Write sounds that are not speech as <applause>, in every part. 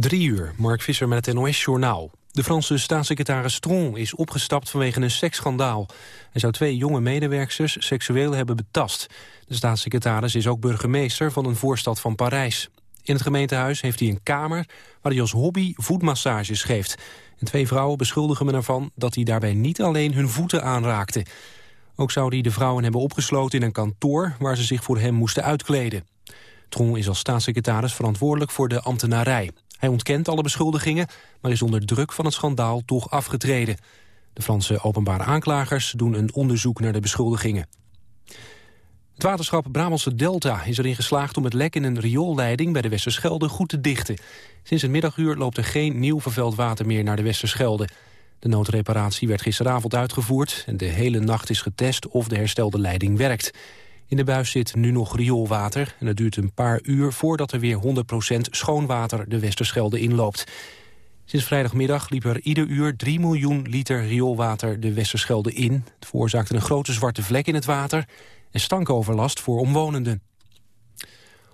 Drie uur, Mark Visser met het NOS-journaal. De Franse staatssecretaris Stron is opgestapt vanwege een seksschandaal. Hij zou twee jonge medewerkers seksueel hebben betast. De staatssecretaris is ook burgemeester van een voorstad van Parijs. In het gemeentehuis heeft hij een kamer waar hij als hobby voetmassages geeft. En twee vrouwen beschuldigen me ervan dat hij daarbij niet alleen hun voeten aanraakte. Ook zou hij de vrouwen hebben opgesloten in een kantoor waar ze zich voor hem moesten uitkleden. Tron is als staatssecretaris verantwoordelijk voor de ambtenarij. Hij ontkent alle beschuldigingen, maar is onder druk van het schandaal toch afgetreden. De Franse openbare aanklagers doen een onderzoek naar de beschuldigingen. Het waterschap Brabantse Delta is erin geslaagd om het lek in een rioolleiding bij de Westerschelde goed te dichten. Sinds het middaguur loopt er geen nieuw vervuild water meer naar de Westerschelde. De noodreparatie werd gisteravond uitgevoerd en de hele nacht is getest of de herstelde leiding werkt. In de buis zit nu nog rioolwater en het duurt een paar uur voordat er weer 100% schoon water de Westerschelde inloopt. Sinds vrijdagmiddag liep er ieder uur 3 miljoen liter rioolwater de Westerschelde in. Het veroorzaakte een grote zwarte vlek in het water en stankoverlast voor omwonenden.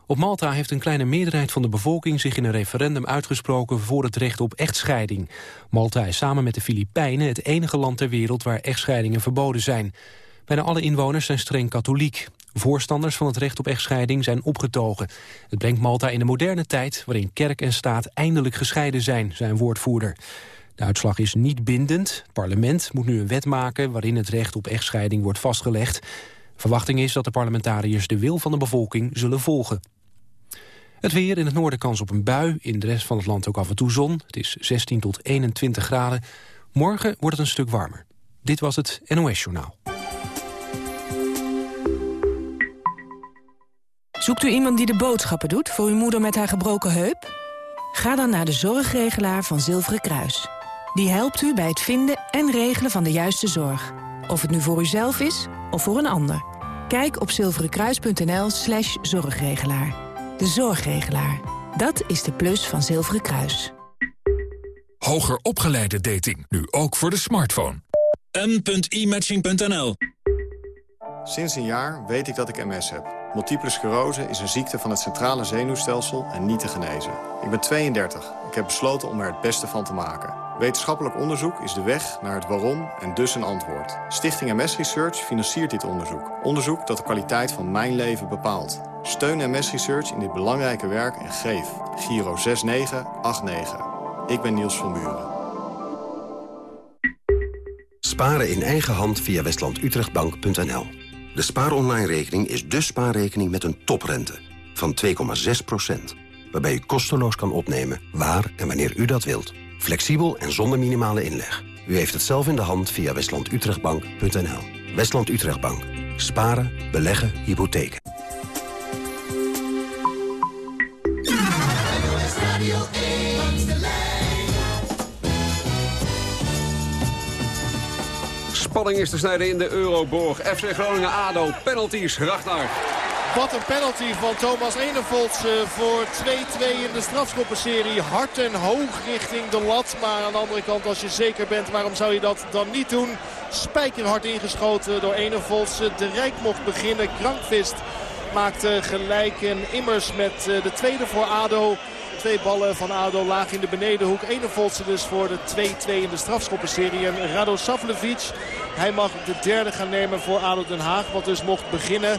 Op Malta heeft een kleine meerderheid van de bevolking zich in een referendum uitgesproken voor het recht op echtscheiding. Malta is samen met de Filipijnen het enige land ter wereld waar echtscheidingen verboden zijn. Bijna alle inwoners zijn streng katholiek. Voorstanders van het recht op echtscheiding zijn opgetogen. Het brengt Malta in de moderne tijd waarin kerk en staat eindelijk gescheiden zijn, zijn woordvoerder. De uitslag is niet bindend. Het parlement moet nu een wet maken waarin het recht op echtscheiding wordt vastgelegd. Verwachting is dat de parlementariërs de wil van de bevolking zullen volgen. Het weer in het noorden kans op een bui, in de rest van het land ook af en toe zon. Het is 16 tot 21 graden. Morgen wordt het een stuk warmer. Dit was het NOS Journaal. Zoekt u iemand die de boodschappen doet voor uw moeder met haar gebroken heup? Ga dan naar de zorgregelaar van Zilveren Kruis. Die helpt u bij het vinden en regelen van de juiste zorg. Of het nu voor uzelf is of voor een ander. Kijk op zilverenkruis.nl slash zorgregelaar. De zorgregelaar. Dat is de plus van Zilveren Kruis. Hoger opgeleide dating, nu ook voor de smartphone. m.imatching.nl Sinds een jaar weet ik dat ik MS heb. Multiple sclerose is een ziekte van het centrale zenuwstelsel en niet te genezen. Ik ben 32. Ik heb besloten om er het beste van te maken. Wetenschappelijk onderzoek is de weg naar het waarom en dus een antwoord. Stichting MS Research financiert dit onderzoek. Onderzoek dat de kwaliteit van mijn leven bepaalt. Steun MS Research in dit belangrijke werk en geef. Giro 6989. Ik ben Niels van Buren. Sparen in eigen hand via westlandutrechtbank.nl de spaaronline-rekening is de spaarrekening met een toprente van 2,6% waarbij u kosteloos kan opnemen waar en wanneer u dat wilt. Flexibel en zonder minimale inleg. U heeft het zelf in de hand via westlandutrechtbank.nl. Westland Utrechtbank. Sparen, beleggen, hypotheken. Spanning is te snijden in de Euroborg. FC Groningen-ADO, penalties, Ragnar. Wat een penalty van Thomas Enevolts eh, voor 2-2 in de strafschoppenserie. Hard en hoog richting de lat. Maar aan de andere kant, als je zeker bent, waarom zou je dat dan niet doen? Spijkerhard ingeschoten door Enevolts. De Rijk mocht beginnen. Krankvist maakte gelijk. En Immers met eh, de tweede voor ADO. Twee ballen van ADO laag in de benedenhoek. Enevolse dus voor de 2-2 in de strafschoppenserie. En Rado Savlevic, hij mag de derde gaan nemen voor ADO Den Haag. Wat dus mocht beginnen.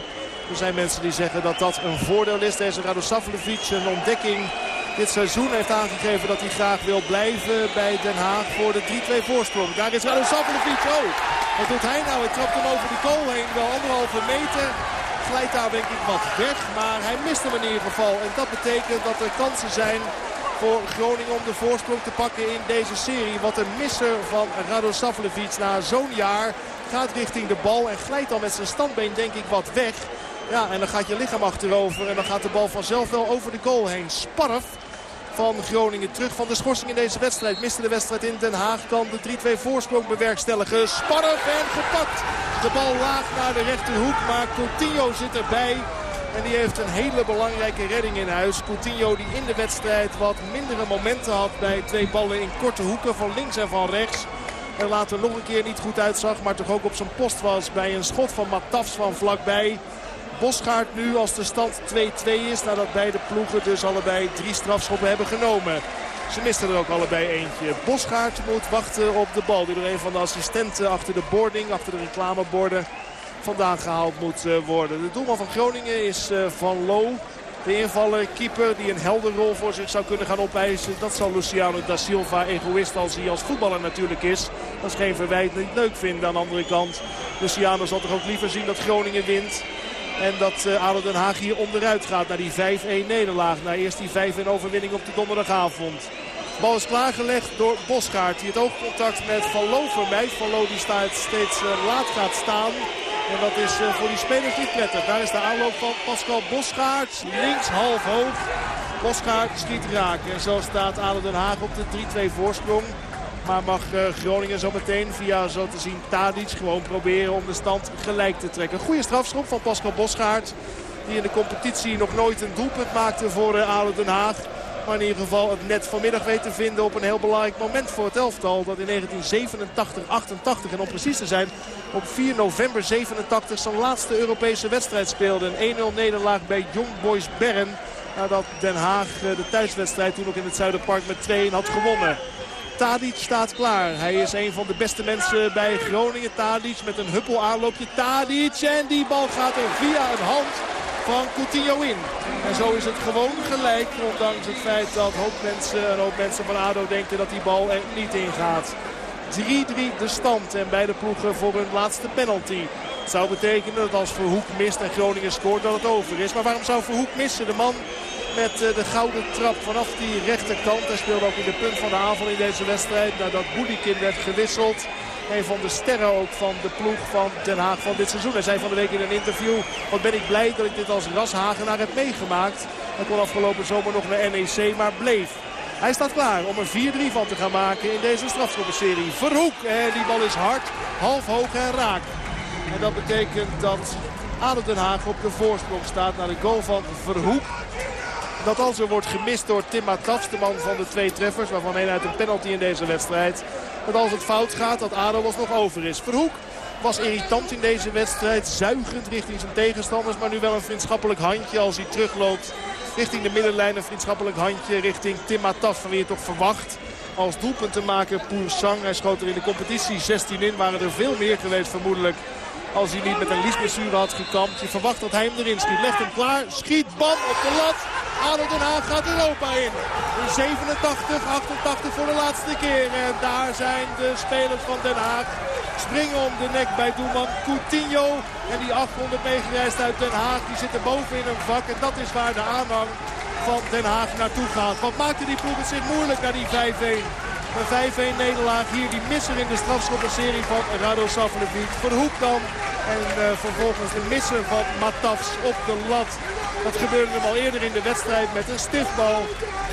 Er zijn mensen die zeggen dat dat een voordeel is. Deze Rado Savlevic, een ontdekking dit seizoen heeft aangegeven dat hij graag wil blijven bij Den Haag voor de 3-2 voorsprong. Daar is Rado Savlevic. Oh, wat doet hij nou? Hij trapt hem over de goal heen. Wel anderhalve meter glijdt daar denk ik wat weg. Maar hij mist hem in ieder geval. En dat betekent dat er kansen zijn voor Groningen om de voorsprong te pakken in deze serie. Wat een misser van Rado Savlevic na zo'n jaar gaat richting de bal. En glijdt dan met zijn standbeen denk ik wat weg. Ja, en dan gaat je lichaam achterover. En dan gaat de bal vanzelf wel over de goal heen. Sparf van Groningen terug van de schorsing in deze wedstrijd. Miste de wedstrijd in Den Haag. Kan de 3-2 voorsprong bewerkstelligen. Sparf en gepakt. De bal laag naar de rechterhoek. Maar Coutinho zit erbij. En die heeft een hele belangrijke redding in huis. Coutinho die in de wedstrijd wat mindere momenten had bij twee ballen in korte hoeken van links en van rechts. En later nog een keer niet goed uitzag, maar toch ook op zijn post was bij een schot van Matafs van vlakbij. Bosgaard nu als de stand 2-2 is. Nadat beide ploegen dus allebei drie strafschoppen hebben genomen. Ze misten er ook allebei eentje. Bosgaard moet wachten op de bal. Die door een van de assistenten achter de boarding, achter de reclameborden vandaan gehaald moet eh, worden. De doelman van Groningen is eh, Van Loo. De invaller, keeper die een helder rol voor zich zou kunnen gaan opeisen. Dat zal Luciano da Silva, egoïst als hij als voetballer natuurlijk is. Dat is geen verwijt, niet leuk vinden aan de andere kant. Luciano zal toch ook liever zien dat Groningen wint. En dat uh, Den Haag hier onderuit gaat naar die 5-1 nederlaag. Naar eerst die 5-1 overwinning op de donderdagavond. Bal is klaargelegd door Bosgaard. Die het oogcontact met Van Loo vermijdt. Van Loo die staat steeds uh, laat gaat staan. En dat is uh, voor die spelers niet prettig. Daar is de aanloop van Pascal Bosgaard. Links half hoog. Bosgaard schiet raken. En zo staat ADO Den Haag op de 3-2 voorsprong. Maar mag uh, Groningen zo meteen via zo te zien Tadic gewoon proberen om de stand gelijk te trekken. Goede strafschop van Pascal Bosgaard. Die in de competitie nog nooit een doelpunt maakte voor uh, ADO Den Haag. Maar in ieder geval het net vanmiddag weet te vinden op een heel belangrijk moment voor het elftal. Dat in 1987, 88 en om precies te zijn op 4 november 87 zijn laatste Europese wedstrijd speelde. Een 1-0 nederlaag bij Young Boys Bern. Nadat Den Haag de thuiswedstrijd toen ook in het Zuiderpark met 2-1 had gewonnen. Tadic staat klaar. Hij is een van de beste mensen bij Groningen. Tadic met een huppel aanloopje. Tadic en die bal gaat er via een hand van Coutinho in. En zo is het gewoon gelijk. Ondanks het feit dat hoop mensen, een hoop mensen van ADO denken dat die bal er niet in gaat. 3-3 de stand en beide ploegen voor hun laatste penalty. Zou betekenen dat als Verhoek mist en Groningen scoort dat het over is. Maar waarom zou Verhoek missen? De man met eh, de gouden trap vanaf die rechterkant. Hij speelde ook in de punt van de aanval in deze wedstrijd. Nadat Boedikin werd gewisseld. Een van de sterren ook van de ploeg van Den Haag van dit seizoen. Hij zei van de week in een interview. Wat ben ik blij dat ik dit als rashagenaar heb meegemaakt. Hij kon afgelopen zomer nog naar NEC, maar bleef. Hij staat klaar om er 4-3 van te gaan maken in deze strafschoppenserie. Verhoek. En die bal is hard, half hoog en raak. En dat betekent dat Adel Den Haag op de voorsprong staat naar de goal van Verhoek. Dat als er wordt gemist door Tim Matafs, de man van de twee treffers... waarvan één uit een penalty in deze wedstrijd. Dat als het fout gaat, dat ADO was nog over is. Verhoek was irritant in deze wedstrijd. Zuigend richting zijn tegenstanders. Maar nu wel een vriendschappelijk handje als hij terugloopt. Richting de middenlijn een vriendschappelijk handje. Richting Tim Mataf van wie je toch verwacht. Als doelpunt te maken Sang. Hij schoot er in de competitie 16 in. Waren er veel meer geweest vermoedelijk. Als hij niet met een liesblessure had gekampt. Je verwacht dat hij hem erin schiet. Legt hem klaar. Schiet. Bam op de lat. ADO Den Haag gaat Europa in. In 87, 88 voor de laatste keer. En daar zijn de spelers van Den Haag. Springen om de nek bij doelman Coutinho. En die 800 meegereisd uit Den Haag. Die zitten boven in een vak. En dat is waar de aanhang van Den Haag naartoe gaat. Wat maakte die ploeg het zit moeilijk naar die 5-1. Een 5-1 nederlaag hier. Die misser in de strafschoppenserie van Rado Savlevic. Verhoek dan. En uh, vervolgens de misser van Matafs op de lat. Dat gebeurde hem al eerder in de wedstrijd met een stiftbal.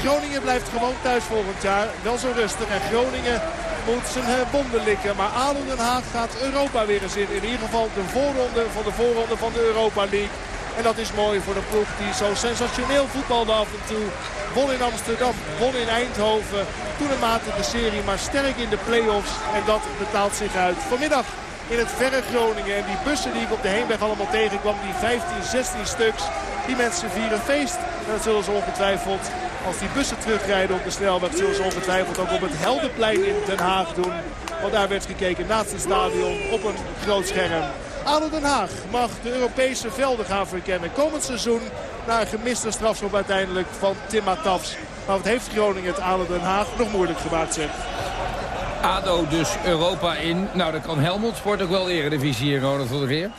Groningen blijft gewoon thuis volgend jaar. Wel zo rustig. En Groningen moet zijn bonden likken. Maar ADO Den Haag gaat Europa weer eens in. In ieder geval de voorronde van de voorronde van de Europa League. En dat is mooi voor de ploeg die zo sensationeel voetbalde af en toe. Won in Amsterdam, won in Eindhoven. Toen een matige serie, maar sterk in de play-offs. En dat betaalt zich uit. Vanmiddag in het verre Groningen. En die bussen die ik op de heenweg allemaal tegenkwam, die 15, 16 stuks. Die mensen vieren feest. En dat zullen ze ongetwijfeld, als die bussen terugrijden op de snelweg... zullen ze ongetwijfeld ook op het Heldenplein in Den Haag doen. Want daar werd gekeken naast het stadion op een groot scherm. ADO Den Haag mag de Europese velden gaan verkennen. Komend seizoen na een gemiste strafschop uiteindelijk van Tim Matafs. Maar wat heeft Groningen het ADO Den Haag nog moeilijk gemaakt. ADO dus Europa in. Nou, dan kan Helmond Sport ook wel eredivisie hier, Ronald van der Geer.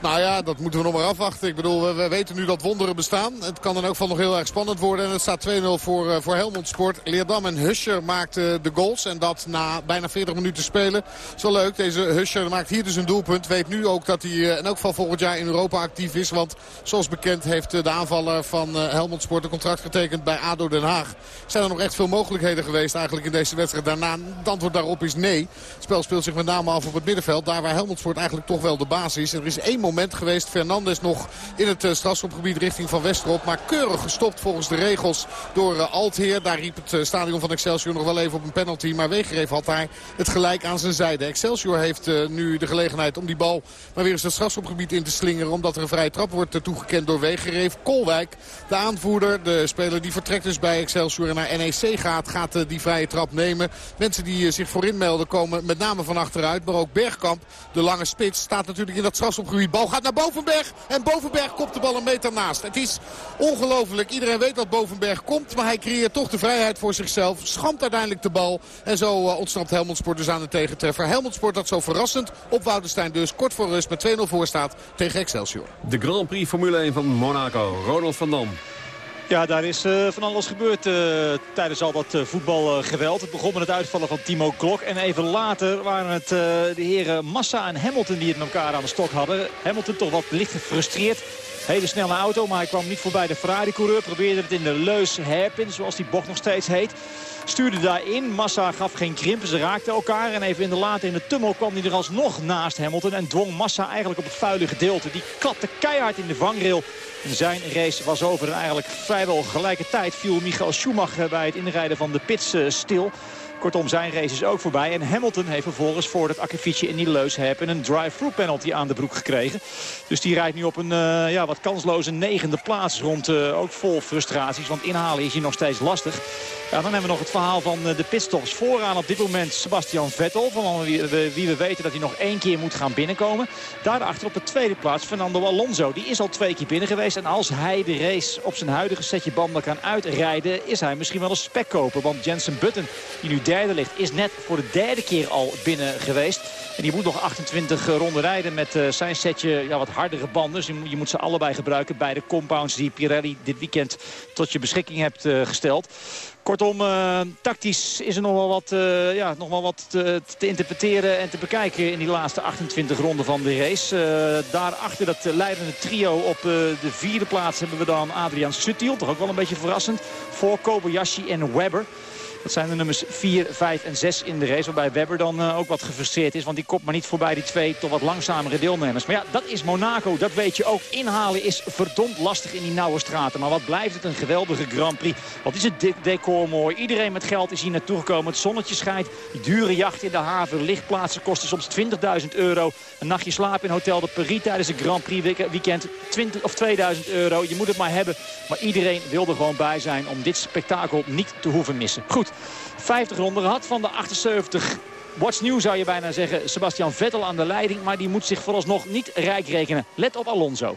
Nou ja, dat moeten we nog maar afwachten. Ik bedoel, we, weten nu dat wonderen bestaan. Het kan dan ook van nog heel erg spannend worden. En het staat 2-0 voor, uh, voor Helmond Sport. Leerdam en Huscher maakten de goals. En dat na bijna 40 minuten spelen. Zo leuk. Deze Huscher maakt hier dus een doelpunt. Weet nu ook dat hij uh, in elk geval volgend jaar in Europa actief is. Want zoals bekend heeft uh, de aanvaller van Helmond Sport een contract getekend bij ADO Den Haag. Zijn er nog echt veel mogelijkheden geweest eigenlijk in deze wedstrijd? Daarna, het antwoord daarop is nee. Het spel speelt zich met name af op het middenveld. Daar waar Helmond Sport eigenlijk toch wel de basis is. Er is één moment geweest. Fernandes nog in het strafschopgebied richting Van Westerop. Maar keurig gestopt volgens de regels door Altheer. Daar riep het stadion van Excelsior nog wel even op een penalty. Maar Wegereef had daar het gelijk aan zijn zijde. Excelsior heeft nu de gelegenheid om die bal maar weer eens het strafschopgebied in te slingeren. Omdat er een vrije trap wordt toegekend door Wegereef. Kolwijk, de aanvoerder, de speler die vertrekt dus bij Excelsior en naar NEC gaat, gaat die vrije trap nemen. Mensen die zich voorin melden komen met name van achteruit. Maar ook Bergkamp, de lange spits, staat natuurlijk in dat strafschopgebied. Bal gaat naar Bovenberg en Bovenberg kopt de bal een meter naast. Het is ongelooflijk. Iedereen weet dat Bovenberg komt, maar hij creëert toch de vrijheid voor zichzelf. Schamt uiteindelijk de bal en zo uh, ontsnapt Helmond Sport dus aan de tegentreffer. Helmond Sport dat zo verrassend op Woudenstein dus kort voor rust met 2-0 voor staat tegen Excelsior. De Grand Prix Formule 1 van Monaco. Ronald van Dam. Ja, daar is uh, van alles gebeurd uh, tijdens al dat uh, voetbalgeweld. Het begon met het uitvallen van Timo Klok. En even later waren het de heren Massa en Hamilton die het elkaar aan de stok hadden. Hamilton toch wat licht gefrustreerd. Hele snelle auto, maar hij kwam niet voorbij de Ferrari-coureur. Probeerde het in de leus hairpin, zoals die bocht nog steeds heet. Stuurde daarin. Massa gaf geen krimpen. Ze raakten elkaar. En even in de late in de tunnel kwam hij er alsnog naast Hamilton. En dwong Massa eigenlijk op het vuile gedeelte. Die klapte keihard in de vangrail. Zijn race was over. En eigenlijk vrijwel gelijke tijd viel Michael Schumacher bij het inrijden van de pits eh, stil. Kortom, zijn race is ook voorbij. En Hamilton heeft vervolgens voor het akkefietje in die leus hebben een drive-through penalty aan de broek gekregen. Dus die rijdt nu op een uh, ja, wat kansloze negende plaats rond. Uh, ook vol frustraties, want inhalen is hier nog steeds lastig. Ja, dan hebben we nog het verhaal van uh, de pitstops. Vooraan op dit moment Sebastian Vettel. Van wie, wie, we weten dat hij nog één keer moet gaan binnenkomen. Daarachter op de tweede plaats Fernando Alonso. Die is al twee keer binnen geweest. En als hij de race op zijn huidige setje banden kan uitrijden... is hij misschien wel een spekkoper. Want Jensen Button, die nu derde ligt, is net voor de derde keer al binnen geweest. En die moet nog 28 ronden rijden met uh, zijn setje ja, wat hardere banden. Dus je, moet ze allebei gebruiken bij de compounds die Pirelli dit weekend tot je beschikking hebt uh, gesteld. Kortom, uh, tactisch is er nog wel wat, ja, nog wel wat te, te, interpreteren en te bekijken in die laatste 28 ronden van de race. Uh, daarachter dat leidende trio op de vierde plaats hebben we dan Adrian Suttiel. Toch ook wel een beetje verrassend. Voor Kobayashi en Webber. Dat zijn de nummers 4, 5 en 6 in de race. Waarbij Webber dan uh, ook wat gefrustreerd is. Want die komt maar niet voorbij die twee toch wat langzamere deelnemers. Maar ja, dat is Monaco. Dat weet je ook. Inhalen is verdomd lastig in die nauwe straten. Maar wat blijft het een geweldige Grand Prix. Wat is het decor mooi. Iedereen met geld is hier naartoe gekomen. Het zonnetje schijnt. Dure jacht in de haven. Lichtplaatsen kosten soms 20.000 euro. Een nachtje slapen in Hotel de Paris tijdens een Grand Prix weekend. 20 of 2000 euro. Je moet het maar hebben. Maar iedereen wil er gewoon bij zijn om dit spektakel niet te hoeven missen. Goed. 50 ronden gehad van de 78 What's new zou je bijna zeggen. Sebastian Vettel aan de leiding. Maar die moet zich vooralsnog niet rijk rekenen. Let op Alonso.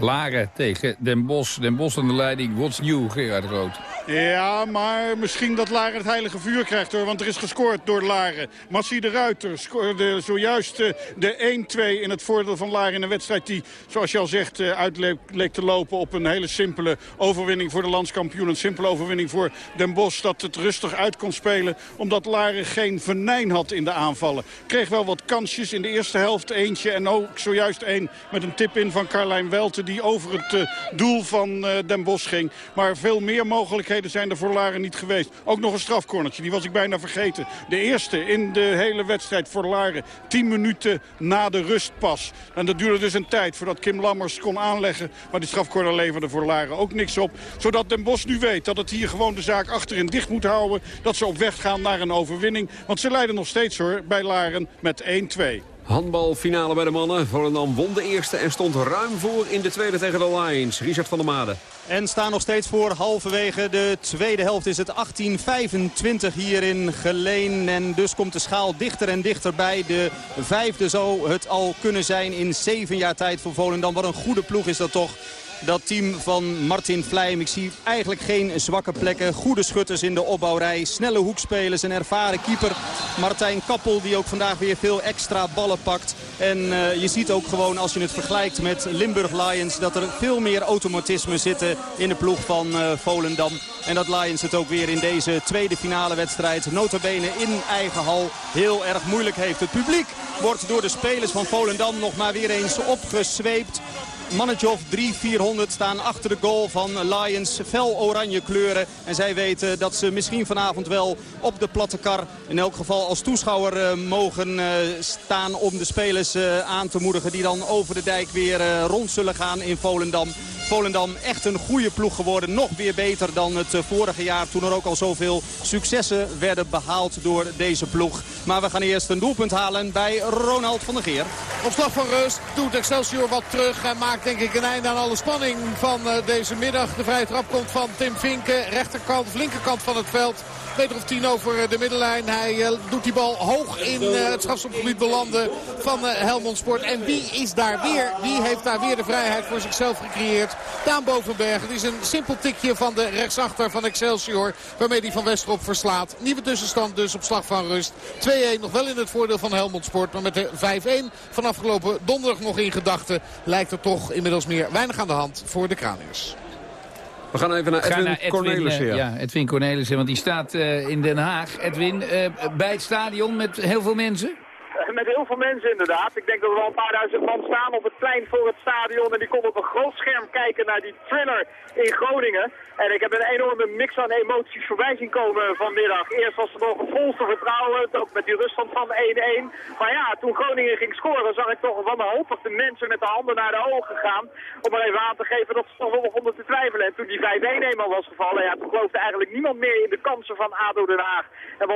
Laren tegen Den Bos. Den Bos aan de leiding. What's new, Gerard Rood? Ja, maar misschien dat Laren het heilige vuur krijgt hoor. Want er is gescoord door Laren. Massie de Ruiter scoorde zojuist eh, de 1-2 in het voordeel van Laren. In een wedstrijd die, zoals je al zegt, eh, uit leek te lopen op een hele simpele overwinning voor de landskampioen. Een simpele overwinning voor Den Bosch. Dat het rustig uit kon spelen. Omdat Laren geen venijn had in de aanvallen. Kreeg wel wat kansjes in de eerste helft. Eentje en ook zojuist één met een tip in van Carlijn Welten. Die over het uh, doel van Den Bosch ging. Maar veel meer mogelijkheden zijn er voor Laren niet geweest. Ook nog een strafcornertje, die was ik bijna vergeten. De eerste in de hele wedstrijd voor Laren. 10 minuten na de rust pas. En dat duurde dus een tijd voordat Kim Lammers kon aanleggen. Maar die strafcorner leverde voor Laren ook niks op. Zodat Den Bos nu weet dat het hier gewoon de zaak achterin dicht moet houden. Dat ze op weg gaan naar een overwinning. Want ze leiden nog steeds hoor bij Laren met 1-2. Handbalfinale bij de mannen. Volendam won de eerste en stond ruim voor in de tweede tegen de Lions. Richard van der Made. En staan nog steeds voor halverwege de tweede helft is het 18-25 hier in Geleen. En dus komt de schaal dichter en dichter bij. De vijfde zou het al kunnen zijn in zeven jaar tijd voor Volendam. Wat een goede ploeg is dat toch dat team van Martin Vlijm. Ik zie eigenlijk geen zwakke plekken. Goede schutters in de opbouwrij. Snelle hoekspelers. Een ervaren keeper. Martijn Kappel die ook vandaag weer veel extra ballen pakt. En uh, je ziet ook gewoon als je het vergelijkt met Limburg Lions... dat er veel meer automatisme zitten in de ploeg van uh, Volendam. En dat Lions het ook weer in deze tweede finale wedstrijd... notabene in eigen hal heel erg moeilijk heeft. Het publiek wordt door de spelers van Volendam nog maar weer eens opgesweept. Mannetje of 3, 400 staan achter de goal van Lions. Fel oranje kleuren. En zij weten dat ze misschien vanavond wel op de platte kar... in elk geval als toeschouwer uh, mogen uh, staan om de spelers uh, aan te moedigen... die dan over de dijk weer rond zullen gaan in Volendam. Volendam echt een goede ploeg geworden. Nog weer beter dan het vorige jaar toen er ook al zoveel successen werden behaald door deze ploeg. Maar we gaan eerst een doelpunt halen bij Ronald van der Geer. Op slag van rust doet Excelsior wat terug en maakt denk ik een einde aan alle spanning van deze middag. De vrije trap komt van Tim Vinken, rechterkant, linkerkant van het veld meter of tien over de middenlijn. Hij uh, doet die bal hoog in het strafschopgebied belanden van Helmond Sport. En wie is daar weer? Wie heeft daar weer de vrijheid voor zichzelf gecreëerd? Daan Bovenberg. Het is een simpel tikje van de rechtsachter van Excelsior. Waarmee hij van Westerop verslaat. Nieuwe tussenstand dus op slag van rust. 2-1 nog wel in het voordeel van Helmond Sport. Maar met de 5-1 van afgelopen donderdag nog in gedachten... lijkt er toch inmiddels meer weinig aan de hand voor de Kraniërs. We gaan even naar Edwin, Edwin Cornelissen. Uh, ja, Edwin Cornelissen, want die staat uh, in Den Haag. Edwin, uh, bij het stadion met heel veel mensen? <laughs> Met heel veel mensen inderdaad. Ik denk dat er wel een paar duizend man staan op het plein voor het stadion. En die komen op een groot scherm kijken naar die thriller in Groningen. En ik heb een enorme mix aan emoties voorbij zien komen vanmiddag. Eerst was er nog een volste vertrouwen, ook met die ruststand van 1-1. Maar ja, toen Groningen ging scoren, zag ik toch wanhopig de mensen met de handen naar de ogen gaan. Om maar even aan te geven dat ze toch wel begonnen te twijfelen. En toen die 5-1 eenmaal was gevallen, ja, toen geloofde eigenlijk niemand meer in de kansen van ADO Den Haag. En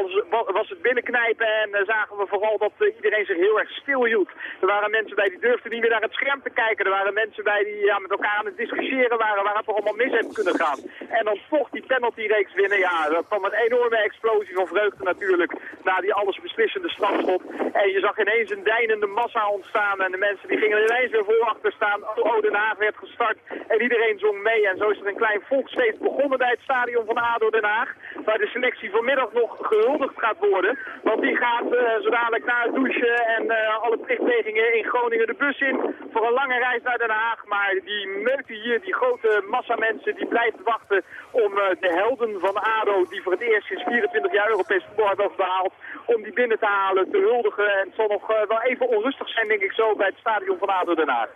was, het binnenknijpen en uh, zagen we vooral dat uh, iedereen zich heel erg stil hield. Er waren mensen bij die durfden niet meer naar het scherm te kijken. Er waren mensen bij die ja, met elkaar aan het discussiëren waren waar het toch allemaal mis heeft kunnen gaan. En dan toch die penaltyreeks winnen. Ja, dat kwam een enorme explosie van vreugde natuurlijk. Na die alles beslissende strafschop. En je zag ineens een deinende massa ontstaan. En de mensen die gingen ineens weer voor achter staan. Oh, Den Haag werd gestart. En iedereen zong mee. En zo is er een klein volksfeest begonnen bij het stadion van ADO Den Haag. Waar de selectie vanmiddag nog gehuldigd gaat worden. Want die gaat uh, zo dadelijk het douchen en uh, alle plichtplegingen in Groningen de bus in. Voor een lange reis naar Den Haag. Maar die meute hier, die grote massa mensen, die blijft wachten om uh, de helden van ADO, die voor het eerst sinds 24 jaar Europees voetbal hebben behaald, om die binnen te halen, te huldigen. En het zal nog uh, wel even onrustig zijn, denk ik zo, bij het stadion van ADO Den Haag.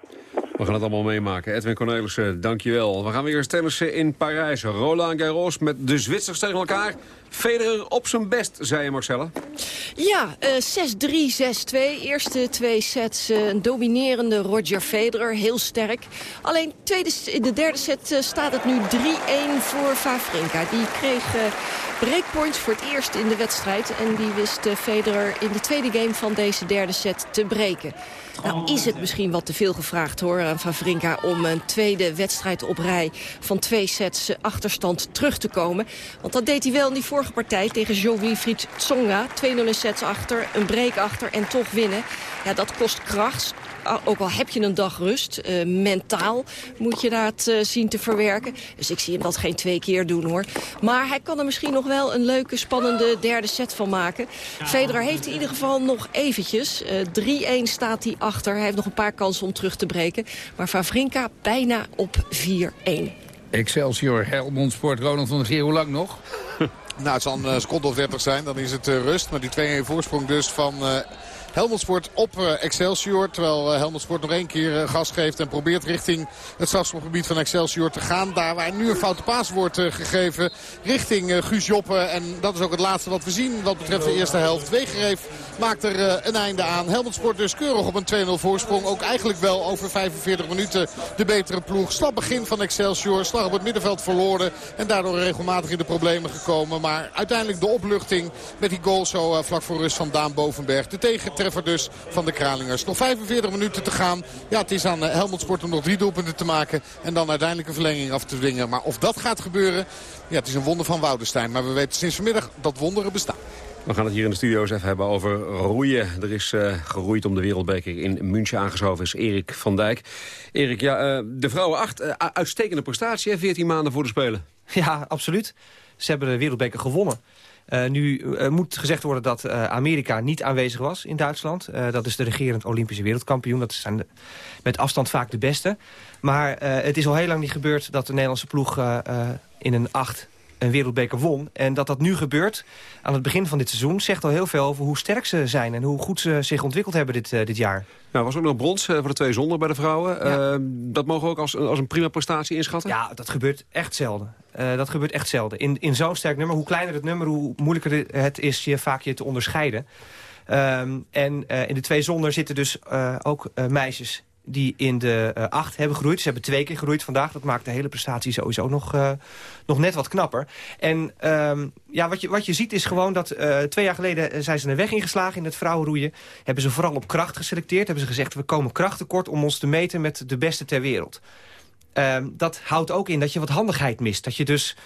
We gaan het allemaal meemaken. Edwin Cornelissen, dankjewel. We gaan weer tennissen in Parijs. Roland Garros met de Zwitsers tegen elkaar. Federer op zijn best, zei je Marcella. Ja, uh, 6-3, 6-2. Eerste twee sets uh, een dominerende Roger Federer, heel sterk. Alleen tweede, in de derde set uh, staat het nu 3-1 voor Favrinka. Die kreeg uh, breakpoints voor het eerst in de wedstrijd. En die wist Federer in de tweede game van deze derde set te breken. Nou is het misschien wat te veel gevraagd hoor aan Favrinka om een tweede wedstrijd op rij van twee sets achterstand terug te komen. Want dat deed hij wel in die vorige partij tegen Jo-Wilfried Tsonga. 2-0 in sets achter, een break achter en toch winnen. Ja, dat kost kracht ook al heb je een dag rust, uh, mentaal moet je dat uh, zien te verwerken. Dus ik zie hem dat geen twee keer doen hoor. Maar hij kan er misschien nog wel een leuke, spannende derde set van maken. Federer heeft in ieder geval nog eventjes. Uh, 3-1 staat hij achter. Hij heeft nog een paar kansen om terug te breken. Maar Favrinka bijna op 4-1. Excelsior, Helmond Sport, Ronald van der Geer, hoe lang nog? <laughs> nou, het zal een seconde of 30 zijn, dan is het rust. Maar die 2-1 voorsprong dus van Helmond Sport op uh, Excelsior. Terwijl uh, Helmond Sport nog één keer uh, gas geeft en probeert richting het strafschopgebied van Excelsior te gaan. Daar waar nu een foute paas wordt gegeven richting Guus Joppe. En dat is ook het laatste wat we zien wat betreft de eerste helft. Wegereef maakt er een einde aan. Helmond Sport dus keurig op een 2-0 voorsprong. Ook eigenlijk wel over 45 minuten de betere ploeg. Slap begin van Excelsior. Slag op het middenveld verloren. En daardoor regelmatig in de problemen gekomen. Maar uiteindelijk de opluchting met die goal zo vlak voor rust van Daan Bovenberg. De dus van de Kralingers. Nog 45 minuten te gaan. Ja, het is aan Helmond Sport om nog drie doelpunten te maken. En dan uiteindelijk een verlenging af te dwingen. Maar of dat gaat gebeuren, ja, het is een wonder van Woudenstein. Maar we weten sinds vanmiddag dat wonderen bestaan. We gaan het hier in de studio's even hebben over roeien. Er is uh, geroeid om de wereldbeker in München aangeschoven is Erik van Dijk. Erik, ja, uh, de vrouwen acht, uh, uitstekende prestatie, hè, 14 maanden voor de Spelen. Ja, absoluut. Ze hebben de wereldbeker gewonnen. Uh, nu uh, moet gezegd worden dat uh, Amerika niet aanwezig was in Duitsland. dat is de regerend Olympische wereldkampioen. Dat zijn met afstand vaak de beste. Maar het is al heel lang niet gebeurd dat de Nederlandse ploeg in een acht een wereldbeker won. En dat dat nu gebeurt aan het begin van dit seizoen... zegt al heel veel over hoe sterk ze zijn... en hoe goed ze zich ontwikkeld hebben dit, dit jaar. Nou, was ook nog brons voor de twee zonder bij de vrouwen. dat mogen we ook als, als een prima prestatie inschatten? Ja, dat gebeurt echt zelden. dat gebeurt echt zelden. In, in zo'n sterk nummer, hoe kleiner het nummer... hoe moeilijker het is je vaak je te onderscheiden. Um, en uh, in de twee zonder zitten dus uh, ook uh, meisjes die in de uh, acht hebben gegroeid. Ze hebben twee keer gegroeid vandaag. Dat maakt de hele prestatie sowieso nog, uh, nog net wat knapper. En um, ja, wat, je, wat je ziet is gewoon dat uh, twee jaar geleden zijn ze een weg ingeslagen in het vrouwenroeien. Hebben ze vooral op kracht geselecteerd. Hebben ze gezegd, we komen krachttekort om ons te meten met de beste ter wereld. Um, dat houdt ook in dat je wat handigheid mist. Dat je dus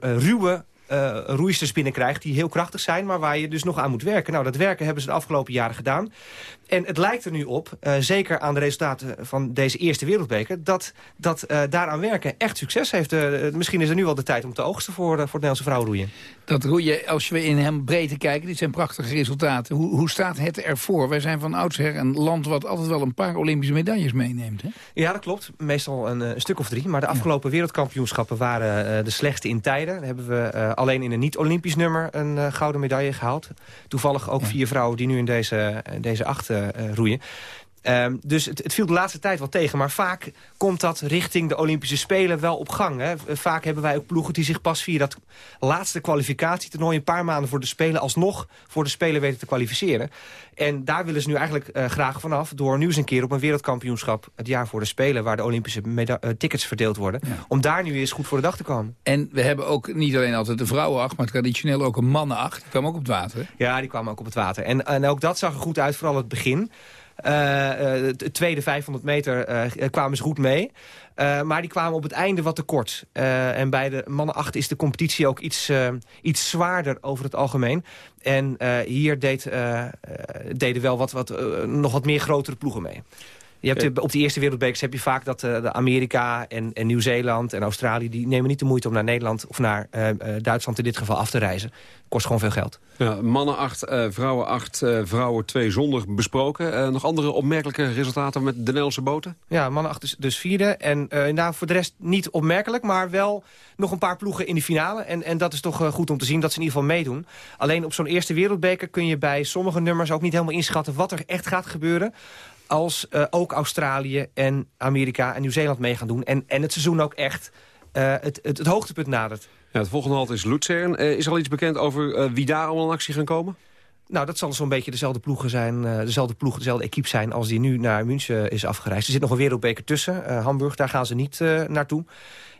ruwe uh, roeisters binnenkrijgt die heel krachtig zijn... maar waar je dus nog aan moet werken. Nou, dat werken hebben ze de afgelopen jaren gedaan. En het lijkt er nu op, uh, zeker aan de resultaten van deze eerste wereldbeker... dat, dat uh, daaraan werken echt succes heeft. misschien is er nu wel de tijd om te oogsten voor, voor het Nederlandse vrouwenroeien. Dat roeien, als we in hem breedte kijken, dit zijn prachtige resultaten. Hoe, hoe staat het ervoor? Wij zijn van oudsher een land wat altijd wel een paar Olympische medailles meeneemt. Hè? Ja, dat klopt. Meestal een, een stuk of drie. Maar de afgelopen ja. wereldkampioenschappen waren de slechtste in tijden. Daar hebben we alleen in een niet-Olympisch nummer een gouden medaille gehaald. Toevallig ook ja. vier vrouwen die nu in deze, deze acht roeien. Um, dus het, het, viel de laatste tijd wel tegen. Maar vaak komt dat richting de Olympische Spelen wel op gang. Hè. Vaak hebben wij ook ploegen die zich pas via dat laatste kwalificatietoernooi... een paar maanden voor de Spelen alsnog voor de Spelen weten te kwalificeren. En daar willen ze nu eigenlijk uh, graag vanaf... door nu eens een keer op een wereldkampioenschap het jaar voor de Spelen... waar de Olympische uh, tickets verdeeld worden. Ja. Om daar nu eens goed voor de dag te komen. En we hebben ook niet alleen altijd de vrouwenacht... maar traditioneel ook een mannenacht. Die kwam ook op het water. Ja, die kwamen ook op het water. En, en ook dat zag er goed uit, vooral het begin... Uh, de tweede 500 meter uh, kwamen ze goed mee. Uh, maar die kwamen op het einde wat tekort. en bij de mannen 8 is de competitie ook iets, iets zwaarder over het algemeen. En hier deed, deden wel wat, wat, nog wat meer grotere ploegen mee. Je hebt, op die eerste wereldbekers heb je vaak dat uh, de Amerika en, en Nieuw-Zeeland en Australië... die nemen niet de moeite om naar Nederland of naar uh, Duitsland in dit geval af te reizen. Kost gewoon veel geld. Ja, mannen acht, uh, vrouwen acht, vrouwen twee zonder besproken. nog andere opmerkelijke resultaten met de Nederlandse boten? Ja, mannen acht dus, dus vierde. En nou, voor de rest niet opmerkelijk, maar wel nog een paar ploegen in de finale. En, en dat is toch goed om te zien dat ze in ieder geval meedoen. Alleen op zo'n eerste wereldbeker kun je bij sommige nummers ook niet helemaal inschatten... wat er echt gaat gebeuren als uh, ook Australië en Amerika en Nieuw-Zeeland mee gaan doen. En, en het seizoen ook echt uh, het, het, het, hoogtepunt nadert. Ja, het volgende halt is Luzern. Uh, is er al iets bekend over wie daar allemaal in actie gaan komen? Nou, dat zal zo'n beetje dezelfde ploegen zijn, dezelfde ploeg, dezelfde equipe zijn als die nu naar München is afgereisd. Er zit nog een wereldbeker tussen. Hamburg, daar gaan ze niet naartoe.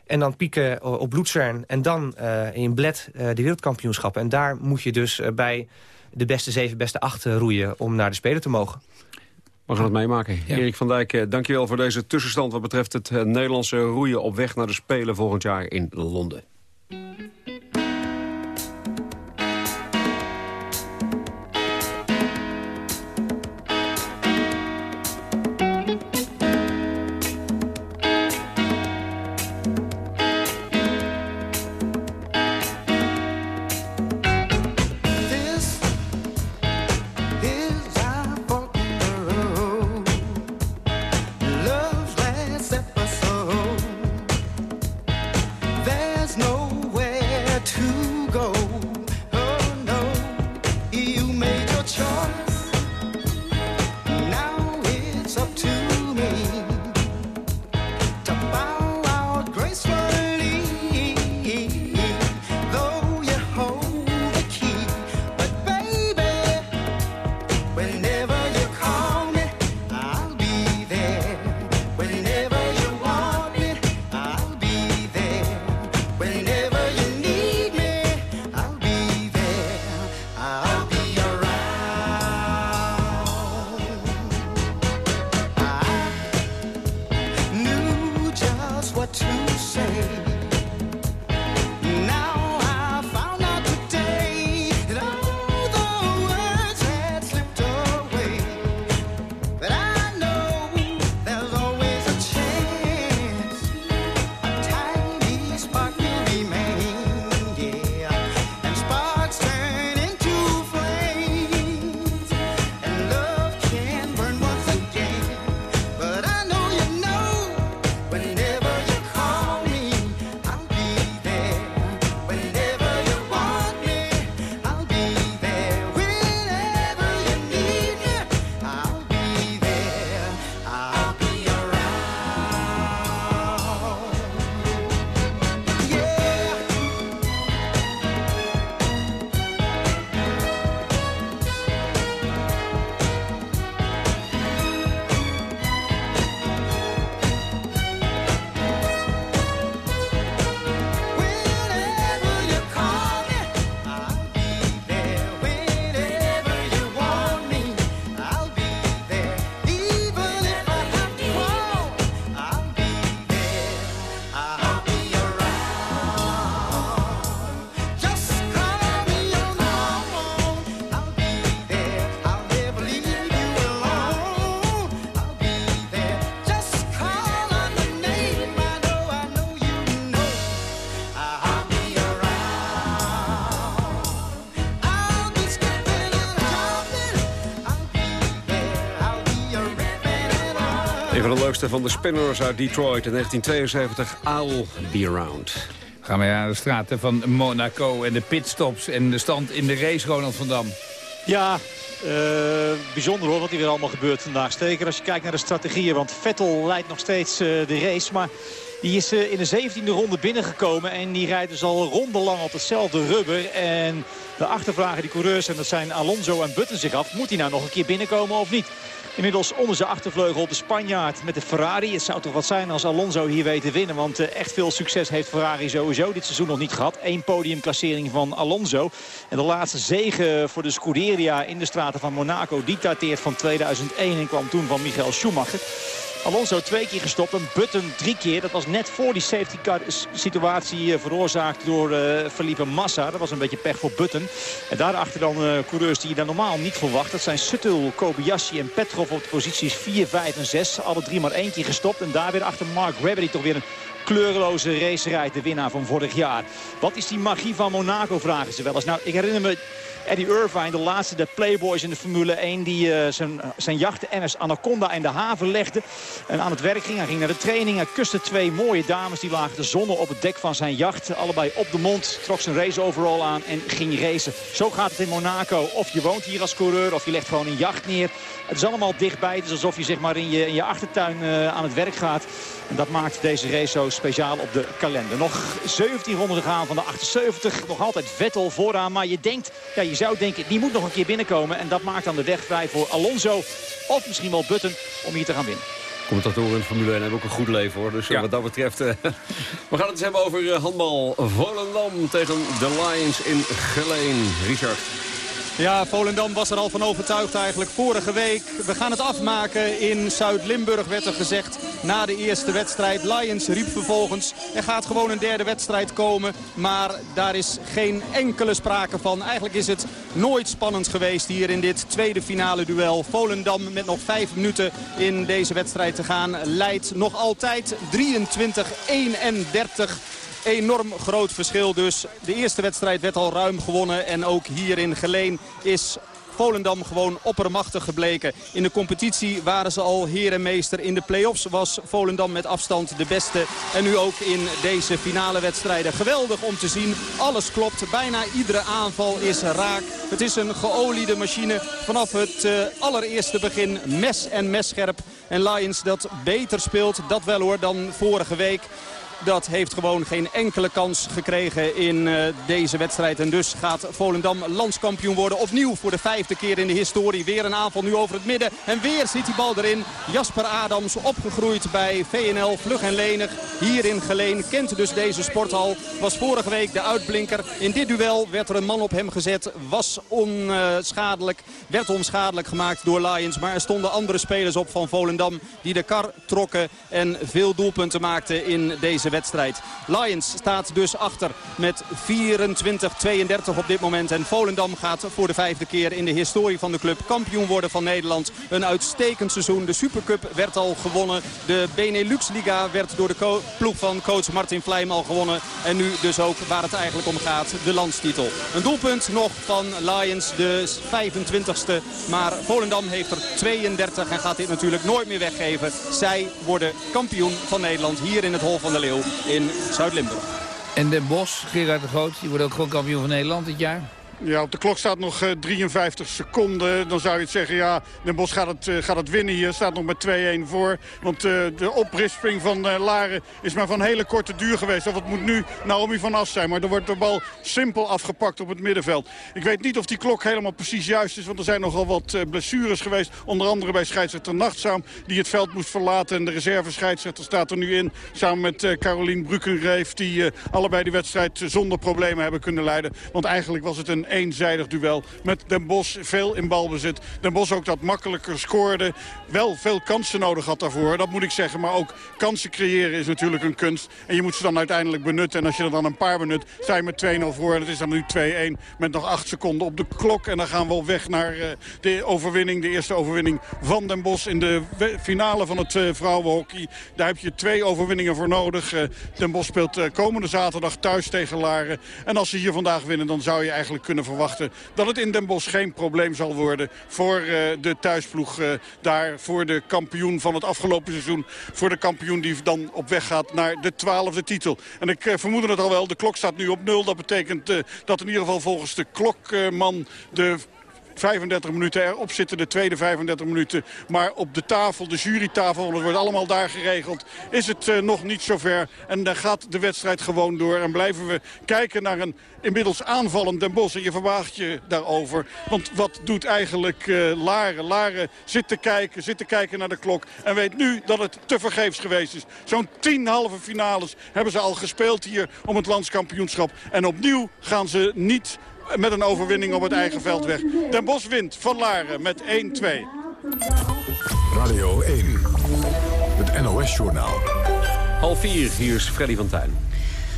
En dan pieken op Luzern en dan in Bled de wereldkampioenschappen. En daar moet je dus bij de beste zeven, beste acht roeien om naar de Spelen te mogen. We gaan het meemaken. Ja. Erik van Dijk, eh, dankjewel voor deze tussenstand... wat betreft het eh, Nederlandse roeien op weg naar de Spelen volgend jaar in Londen. Van de leukste van de spinners uit Detroit in 1972, I'll Be Around. Gaan we naar de straten van Monaco en de pitstops en de stand in de race, Ronald van Dam. Ja, uh, bijzonder hoor wat hier weer allemaal gebeurt vandaag. Zeker als je kijkt naar de strategieën. Want Vettel leidt nog steeds uh, de race. Maar die is uh, in de 17e ronde binnengekomen. En die rijdt dus al rondenlang op hetzelfde rubber. En de achtervragen die coureurs, en dat zijn Alonso en Button zich af. Moet hij nou nog een keer binnenkomen of niet? Inmiddels onder zijn achtervleugel de Spanjaard met de Ferrari. Het zou toch wat zijn als Alonso hier weet te winnen. Want uh, echt veel succes heeft Ferrari sowieso dit seizoen nog niet gehad. Eén podiumklassering van Alonso. En de laatste zege voor de Scuderia in de straten van Monaco... die dateert van 2001 en kwam toen van Michael Schumacher. Alonso twee keer gestopt. Button drie keer. Dat was net voor die safety car situatie eh, veroorzaakt door uh, Felipe Massa. Dat was een beetje pech voor Button. En daarachter dan uh, coureurs die je daar normaal niet verwacht. Dat zijn Suttel, Kobayashi en Petrov op de posities 4, 5 en 6. Alle drie maar één keer gestopt. En daar weer achter Mark Webber die toch weer een kleurloze race rijdt. De winnaar van vorig jaar. Wat is die magie van Monaco vragen ze wel eens. Nou, ik herinner me Eddie Irvine, de laatste de Playboys in de Formule 1... die uh, zijn, zijn jacht MS Anaconda in de haven legde. En aan het werk ging. Hij ging naar de training. Hij kuste twee mooie dames. Die lagen de zonne op het dek van zijn jacht. Allebei op de mond. Trok zijn race overall aan en ging racen. Zo gaat het in Monaco. Of je woont hier als coureur of je legt gewoon een jacht neer. Het is allemaal dichtbij. Het is alsof je zeg maar, in, je, in je achtertuin uh, aan het werk gaat. En dat maakt deze race zo speciaal op de kalender. Nog 17 ronden te gaan van de 78. Nog altijd Vettel vooraan. Maar je denkt, ja, je zou denken, die moet nog een keer binnenkomen. En dat maakt dan de weg vrij voor Alonso. Of misschien wel Button om hier te gaan winnen. Commentatoren in Formule 1 hebben ook een goed leven hoor. Dus ja. wat dat betreft... Uh, <laughs> we gaan het eens hebben over uh, handbal. Volendam tegen de Lions in Geleen. Richard. Ja, Volendam was er al van overtuigd eigenlijk vorige week. We gaan het afmaken in Zuid-Limburg, werd er gezegd. Na de eerste wedstrijd. Lions riep vervolgens. Er gaat gewoon een derde wedstrijd komen. Maar daar is geen enkele sprake van. Eigenlijk is het nooit spannend geweest hier in dit tweede finale duel. Volendam met nog vijf minuten in deze wedstrijd te gaan. Leidt nog altijd 23-31 enorm groot verschil dus. De eerste wedstrijd werd al ruim gewonnen. En ook hier in Geleen is Volendam gewoon oppermachtig gebleken. In de competitie waren ze al herenmeester. In de play-offs was Volendam met afstand de beste. En nu ook in deze finale wedstrijden. Geweldig om te zien. Alles klopt. Bijna iedere aanval is raak. Het is een geoliede machine. Vanaf het uh, allereerste begin mes en messcherp. En Lions dat beter speelt, dat wel hoor, dan vorige week. Dat heeft gewoon geen enkele kans gekregen in uh, deze wedstrijd. En dus gaat Volendam landskampioen worden. Opnieuw voor de vijfde keer in de historie. Weer een aanval nu over het midden. En weer zit die bal erin. Jasper Adams opgegroeid bij VNL Vlug en Lenig. Hier in Geleen kent dus deze sporthal. Was vorige week de uitblinker. In dit duel werd er een man op hem gezet. Was onschadelijk. Werd onschadelijk gemaakt door Lions. Maar er stonden andere spelers op van Volendam. Die de kar trokken en veel doelpunten maakten in deze wedstrijd. Lions staat dus achter met 24-32 op dit moment. En Volendam gaat voor de vijfde keer in de historie van de club kampioen worden van Nederland. Een uitstekend seizoen. De Supercup werd al gewonnen. De Benelux Liga werd door de ploeg van coach Martin Vlijm al gewonnen. En nu dus ook waar het eigenlijk om gaat, de landstitel. Een doelpunt nog van Lions, de 25ste. Maar Volendam heeft er 32 en gaat dit natuurlijk nooit meer weggeven. Zij worden kampioen van Nederland hier in het Hol van de Leeuw in Zuid-Limburg. En Den Bos, Gerard de Groot, die wordt ook gewoon kampioen van Nederland dit jaar? Ja, op de klok staat nog 53 eh, seconden. Dan zou je het zeggen, ja, Den Bosch gaat het, uh, gaat het winnen hier. Staat nog met 2-1 voor. Want uh, de oprisping van Laren is maar van hele korte duur geweest. Of het moet nu Naomi van As zijn. Maar er wordt de bal simpel afgepakt op het middenveld. Ik weet niet of die klok helemaal precies juist is. Want er zijn nogal wat blessures geweest. Onder andere bij scheidsrechter Nachtzaam. Die het veld moest verlaten. En de reserve scheidsrechter staat er nu in. Samen met Carolien Brukkenreef. Die allebei die wedstrijd zonder problemen hebben kunnen leiden. Want eigenlijk was het een eenzijdig duel met Den Bos. Veel in balbezit. Den Bos ook dat makkelijker scoorde. Wel veel kansen nodig had daarvoor, dat moet ik zeggen. Maar ook kansen creëren is natuurlijk een kunst. En je moet ze dan uiteindelijk benutten. En als je er dan een paar benut, sta je met 2-0 voor. En het is dan nu 2-1 met nog 8 seconden op de klok. En dan gaan we op weg naar uh, de overwinning. De eerste overwinning van Den Bos in de finale van het uh, vrouwenhockey. Daar heb je twee overwinningen voor nodig. Uh, Den Bos speelt komende zaterdag thuis tegen Laren. En als ze hier vandaag winnen, dan zou je eigenlijk kunnen kunnen verwachten dat het in Den Bosch geen probleem zal worden voor de thuisploeg daar. Voor de kampioen van het afgelopen seizoen. Voor de kampioen die dan op weg gaat naar de twaalfde titel. En ik vermoed het al wel, de klok staat nu op nul. Dat betekent dat in ieder geval volgens de klokman de 35 minuten erop zitten, de tweede 35 minuten. Maar op de tafel, de jurytafel, het wordt allemaal daar geregeld, is het uh, nog niet zover. En dan gaat de wedstrijd gewoon door. En blijven we kijken naar een inmiddels aanvallend Den Bosch. En je verbaagt je daarover. Want wat doet eigenlijk uh, Laren? Laren zit te kijken, zit te kijken naar de klok. En weet nu dat het te vergeefs geweest is. Zo'n tien halve finales hebben ze al gespeeld hier om het landskampioenschap. En opnieuw gaan ze niet met een overwinning op het eigen veld weg. Den Bos wint van Laren met 1-2. Radio 1, het NOS-journaal. Half 4, hier is Freddy van Tuin.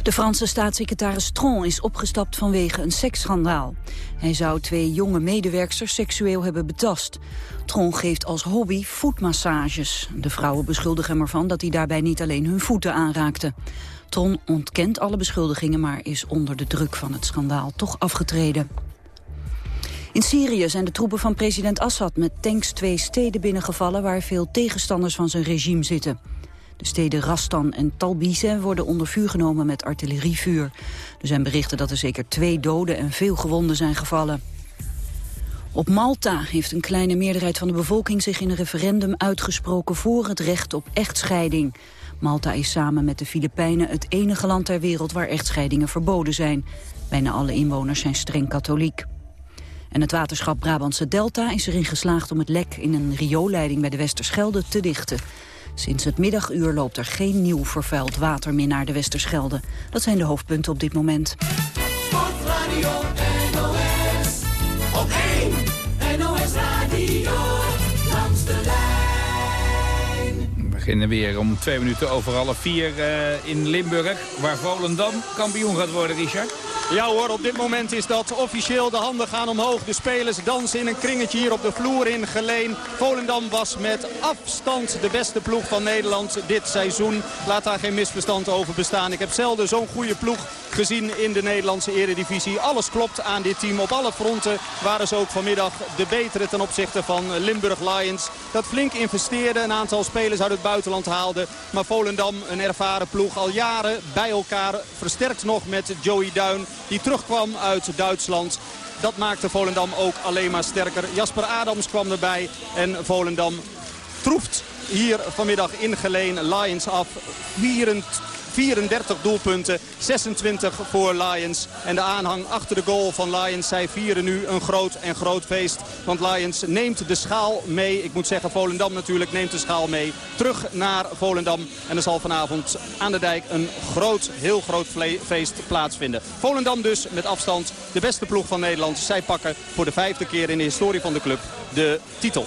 De Franse staatssecretaris Tron is opgestapt vanwege een seksschandaal. Hij zou twee jonge medewerksters seksueel hebben betast. Tron geeft als hobby voetmassages. De vrouwen beschuldigen hem ervan dat hij daarbij niet alleen hun voeten aanraakte. Tron ontkent alle beschuldigingen, maar is onder de druk van het schandaal toch afgetreden. In Syrië zijn de troepen van president Assad met tanks twee steden binnengevallen waar veel tegenstanders van zijn regime zitten. De steden Rastan en Talbize worden onder vuur genomen met artillerievuur. Er zijn berichten dat er zeker twee doden en veel gewonden zijn gevallen. Op Malta heeft een kleine meerderheid van de bevolking zich in een referendum uitgesproken voor het recht op echtscheiding. Malta is samen met de Filipijnen het enige land ter wereld waar echtscheidingen verboden zijn. Bijna alle inwoners zijn streng katholiek. En het waterschap Brabantse Delta is erin geslaagd om het lek in een rioolleiding bij de Westerschelde te dichten. Sinds het middaguur loopt er geen nieuw vervuild water meer naar de Westerschelde. Dat zijn de hoofdpunten op dit moment. We beginnen weer om twee minuten over alle vier uh, in Limburg, waar Volendam kampioen gaat worden, Richard. Ja hoor, op dit moment is dat officieel. De handen gaan omhoog. De spelers dansen in een kringetje hier op de vloer in Geleen. Volendam was met afstand de beste ploeg van Nederland dit seizoen. Laat daar geen misverstand over bestaan. Ik heb zelden zo'n goede ploeg gezien in de Nederlandse eredivisie. Alles klopt aan dit team. Op alle fronten waren ze ook vanmiddag de betere ten opzichte van Limburg Lions. Dat flink investeerde, een aantal spelers uit het buitenland haalde. Maar Volendam, een ervaren ploeg, al jaren bij elkaar. Versterkt nog met Joey Duin die terugkwam uit Duitsland. Dat maakte Volendam ook alleen maar sterker. Jasper Adams kwam erbij en Volendam troeft hier vanmiddag in Geleen Lions af. 34 doelpunten, 26 voor Lions. En de aanhang achter de goal van Lions, zij vieren nu een groot en groot feest. Want Lions neemt de schaal mee. Ik moet zeggen, Volendam natuurlijk neemt de schaal mee. Terug naar Volendam. En er zal vanavond aan de dijk een groot, heel groot feest plaatsvinden. Volendam dus met afstand de beste ploeg van Nederland. Zij pakken voor de vijfde keer in de historie van de club de titel.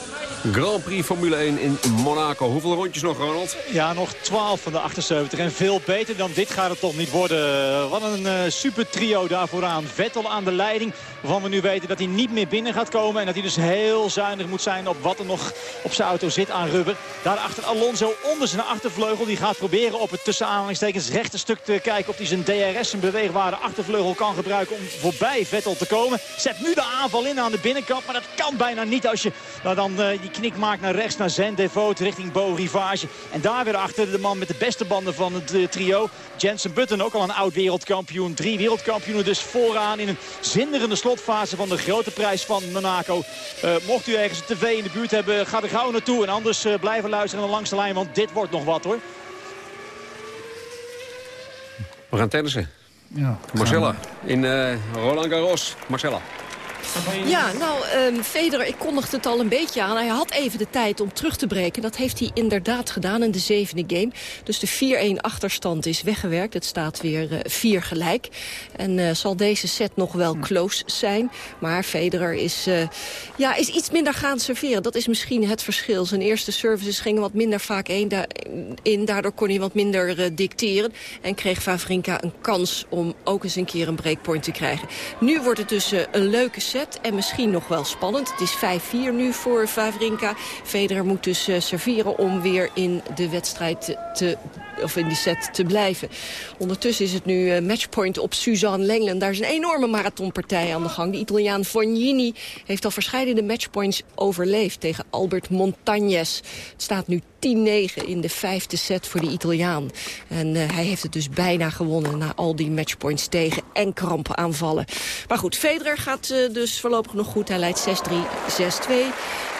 Grand Prix Formule 1 in Monaco. Hoeveel rondjes nog, Ronald? Ja, nog 12 van de 78. En veel beter dan dit gaat het toch niet worden. Wat een uh, super trio daar vooraan. Vettel aan de leiding. Waarvan we nu weten dat hij niet meer binnen gaat komen. En dat hij dus heel zuinig moet zijn op wat er nog op zijn auto zit aan rubber. Daarachter Alonso onder zijn achtervleugel. Die gaat proberen op het tussen aanhalingstekens rechte stuk te kijken. Of hij zijn DRS, zijn beweegbare achtervleugel kan gebruiken om voorbij Vettel te komen. Zet nu de aanval in aan de binnenkant. Maar dat kan bijna niet als je nou, dan uh, die knik maakt naar rechts naar Zen Devoot richting Bo Rivage. En daar weer achter de man met de beste banden van het uh, trio. Jensen Button, ook al een oud wereldkampioen. Drie wereldkampioenen dus vooraan in een zinderende slotfase van de grote prijs van Monaco. Uh, mocht u ergens een tv in de buurt hebben, ga er gauw naartoe. En anders uh, blijven luisteren langs de lijn, want dit wordt nog wat hoor. We gaan tennissen. Ja, Marcella in uh, Roland Garros. Marcella. Ja, nou, um, Federer, ik kondigde het al een beetje aan. Hij had even de tijd om terug te breken. Dat heeft hij inderdaad gedaan in de zevende game. Dus de 4-1 achterstand is weggewerkt. Het staat weer uh, 4 gelijk. En uh, zal deze set nog wel close zijn. Maar Federer is, uh, ja, is iets minder gaan serveren. Dat is misschien het verschil. Zijn eerste services gingen wat minder vaak in. Daardoor kon hij wat minder dicteren. En kreeg Favrinka een kans om ook eens een keer een breakpoint te krijgen. Nu wordt het dus een leuke set. En misschien nog wel spannend. Het is 5-4 nu voor Vavrinka. Federer moet dus uh, serveren om weer in de wedstrijd te of in die set te blijven. Ondertussen is het nu matchpoint op Suzanne Lenglen. Daar is een enorme marathonpartij aan de gang. De Italiaan Fognini heeft al verschillende matchpoints overleefd tegen Albert Montagnes. Het staat nu 10-9 in de vijfde set voor de Italiaan. En uh, hij heeft het dus bijna gewonnen na al die matchpoints tegen en krampen aanvallen. Maar goed, Federer gaat uh, dus voorlopig nog goed. Hij leidt 6-3, 6-2.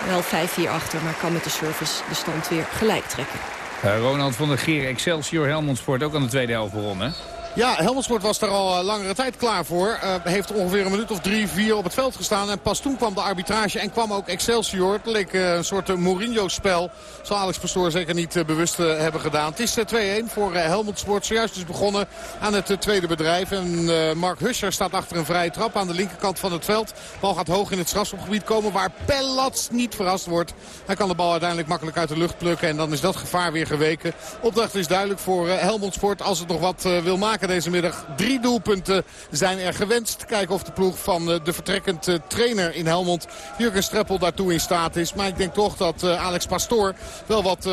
Wel 5-4 achter, maar kan met de service de stand weer gelijk trekken. Uh, Ronald van der Geer, Excelsior Helmond Sport ook aan de tweede helft begonnen. Ja, Helmond Sport was daar al eh, langere tijd klaar voor. Uh, heeft ongeveer een minuut of drie, vier op het veld gestaan. En pas toen kwam de arbitrage en kwam ook Excelsior. Het leek uh, een soort Mourinho-spel. Zal Alex Pastoor zeker niet bewust hebben gedaan. Het is 2-1 voor Helmond Sport. Zojuist is begonnen aan het tweede bedrijf. En Mark Huscher staat achter een vrije trap aan de linkerkant van het veld. De bal gaat hoog in het strafschopgebied komen waar Pellats niet verrast wordt. Hij kan de bal uiteindelijk makkelijk uit de lucht plukken. En dan is dat gevaar weer geweken. Opdracht is duidelijk voor Helmond Sport als het nog wat wil maken deze middag. Drie doelpunten zijn er gewenst. Kijken of de ploeg van eh, de vertrekkend eh, trainer in Helmond, Jurgen Streppel, daartoe in staat is. Maar ik denk toch dat eh, Alex Pastoor wel wat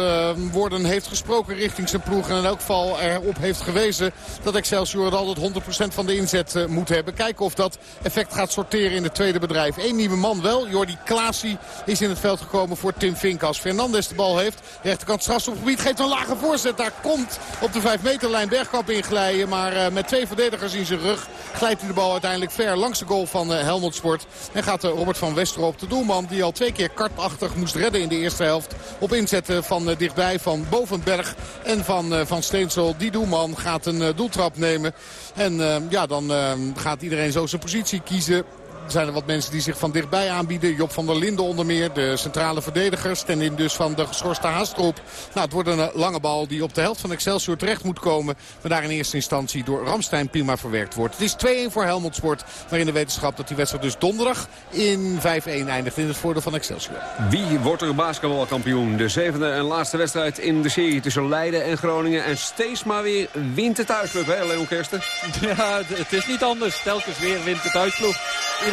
woorden heeft gesproken richting zijn ploeg. En in elk geval erop heeft gewezen dat Excelsior altijd 100% van de inzet moet hebben. Kijken of dat effect gaat sorteren in het tweede bedrijf. Eén nieuwe man wel. Jordi Klaasie is in het veld gekomen voor Tim Fink. Als Fernandes de bal heeft. Rechterkant strafstopgebied geeft een lage voorzet. Daar komt op de 5 meterlijn Bergkamp inglijden. Maar uh, met twee verdedigers in zijn rug glijdt hij de bal uiteindelijk ver langs de goal van uh, Helmond Sport. En gaat uh, Robert van Westerop, de doelman die al twee keer kartachtig moest redden in de eerste helft. Op inzetten van dichtbij van Bovenberg en van, van Steensel. Die doelman gaat een doeltrap nemen. En ja, dan gaat iedereen zo zijn positie kiezen. Er zijn er wat mensen die zich van dichtbij aanbieden. Job van der Linden onder meer, de centrale verdediger. Stand in dus van de geschorste Haastroep. Nou, het wordt een lange bal die op de helft van Excelsior terecht moet komen. Maar daar in eerste instantie door Ramstein prima verwerkt wordt. Het is 2-1 voor Helmond Sport. Maar in de wetenschap dat die wedstrijd dus donderdag in 5-1 eindigt. In het voordeel van Excelsior. Wie wordt er basketbalkampioen? De zevende en laatste wedstrijd in de serie tussen Leiden en Groningen. En steeds maar weer wint de thuisclub, hè Leon Kersten? <laughs> Ja, het is niet anders. Telkens weer wint de thuisploeg.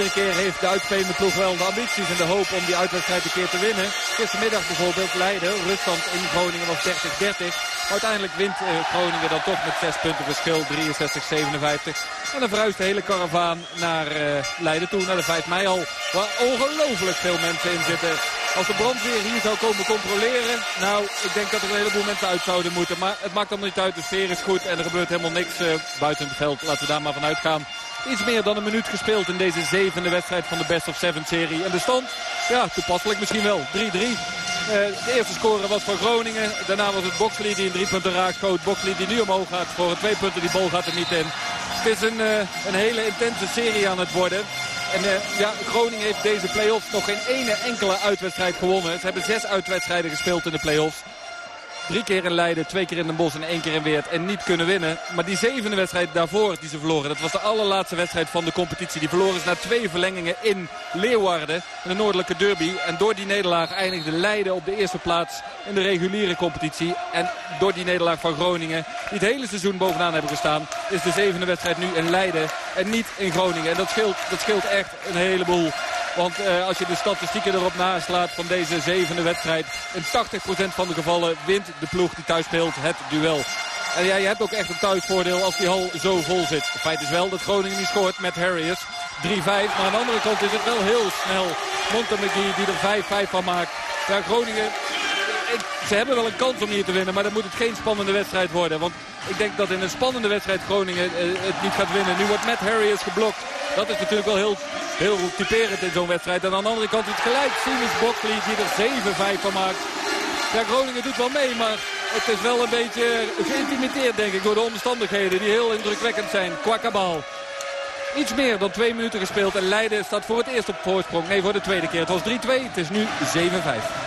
Iedere keer heeft de uitspelende ploeg wel de ambities en de hoop om die uitwedstrijd een keer te winnen. Gistermiddag bijvoorbeeld Leiden. Ruststand in Groningen was 30-30. Uiteindelijk wint eh, Groningen dan toch met 6 punten verschil. 63-57. En dan verhuist de hele karavaan naar uh, Leiden toe. Naar de 5 mei al. Waar ongelooflijk veel mensen in zitten. Als de brandweer hier zou komen controleren. Nou, ik denk dat er een heleboel mensen uit zouden moeten. Maar het maakt allemaal niet uit. De sfeer is goed. En er gebeurt helemaal niks uh, buiten het veld. Laten we daar maar van uitgaan. Iets meer dan een minuut gespeeld in deze zevende wedstrijd van de Best of Seven serie. En de stand, ja, toepasselijk misschien wel. 3-3. Uh, eh, de eerste score was voor Groningen. Daarna was het Boxley die een drie punten raak schoot. Boxley die nu omhoog gaat voor een twee punten. Die bal gaat er niet in. Het is een, uh, een hele intense serie aan het worden. En uh, ja, Groningen heeft deze play-offs nog geen ene enkele uitwedstrijd gewonnen. Ze hebben zes uitwedstrijden gespeeld in de play-offs. Drie keer in Leiden, twee keer in Den Bosch en één keer in Weert. En niet kunnen winnen. Maar die zevende wedstrijd daarvoor die ze verloren. Dat was de allerlaatste wedstrijd van de competitie. Die verloren is na twee verlengingen in Leeuwarden. In de noordelijke derby. En door die nederlaag eindigde Leiden op de eerste plaats in de reguliere competitie. En door die nederlaag van Groningen, die het hele seizoen bovenaan hebben gestaan... is de zevende wedstrijd nu in Leiden en niet in Groningen. En dat scheelt, dat scheelt echt een heleboel. Want uh, als je de statistieken erop naslaat van deze zevende wedstrijd... in 80% van de gevallen wint de ploeg die thuis speelt het duel. En ja, je hebt ook echt een thuisvoordeel als die hal zo vol zit. Het feit is wel dat Groningen niet scoort met Harriers. 3-5, maar aan de andere kant is het wel heel snel. Montemaggie die er 5-5 van maakt. Ja, Groningen, ze hebben wel een kans om hier te winnen, maar dan moet het geen spannende wedstrijd worden. Want ik denk dat in een spannende wedstrijd Groningen eh, het niet gaat winnen. Nu wordt Matt Harriers geblokt. Dat is natuurlijk wel heel, heel typerend in zo'n wedstrijd. En aan de andere kant het gelijk Siemens Bokley die er 7-5 van maakt. Ja, Groningen doet wel mee, maar het is wel een beetje geïntimideerd, denk ik, door de omstandigheden die heel indrukwekkend zijn. Kwakabal. Iets meer dan twee minuten gespeeld en Leiden staat voor het eerst op voorsprong. Nee, voor de tweede keer. Het was 3-2, het is nu 7-5.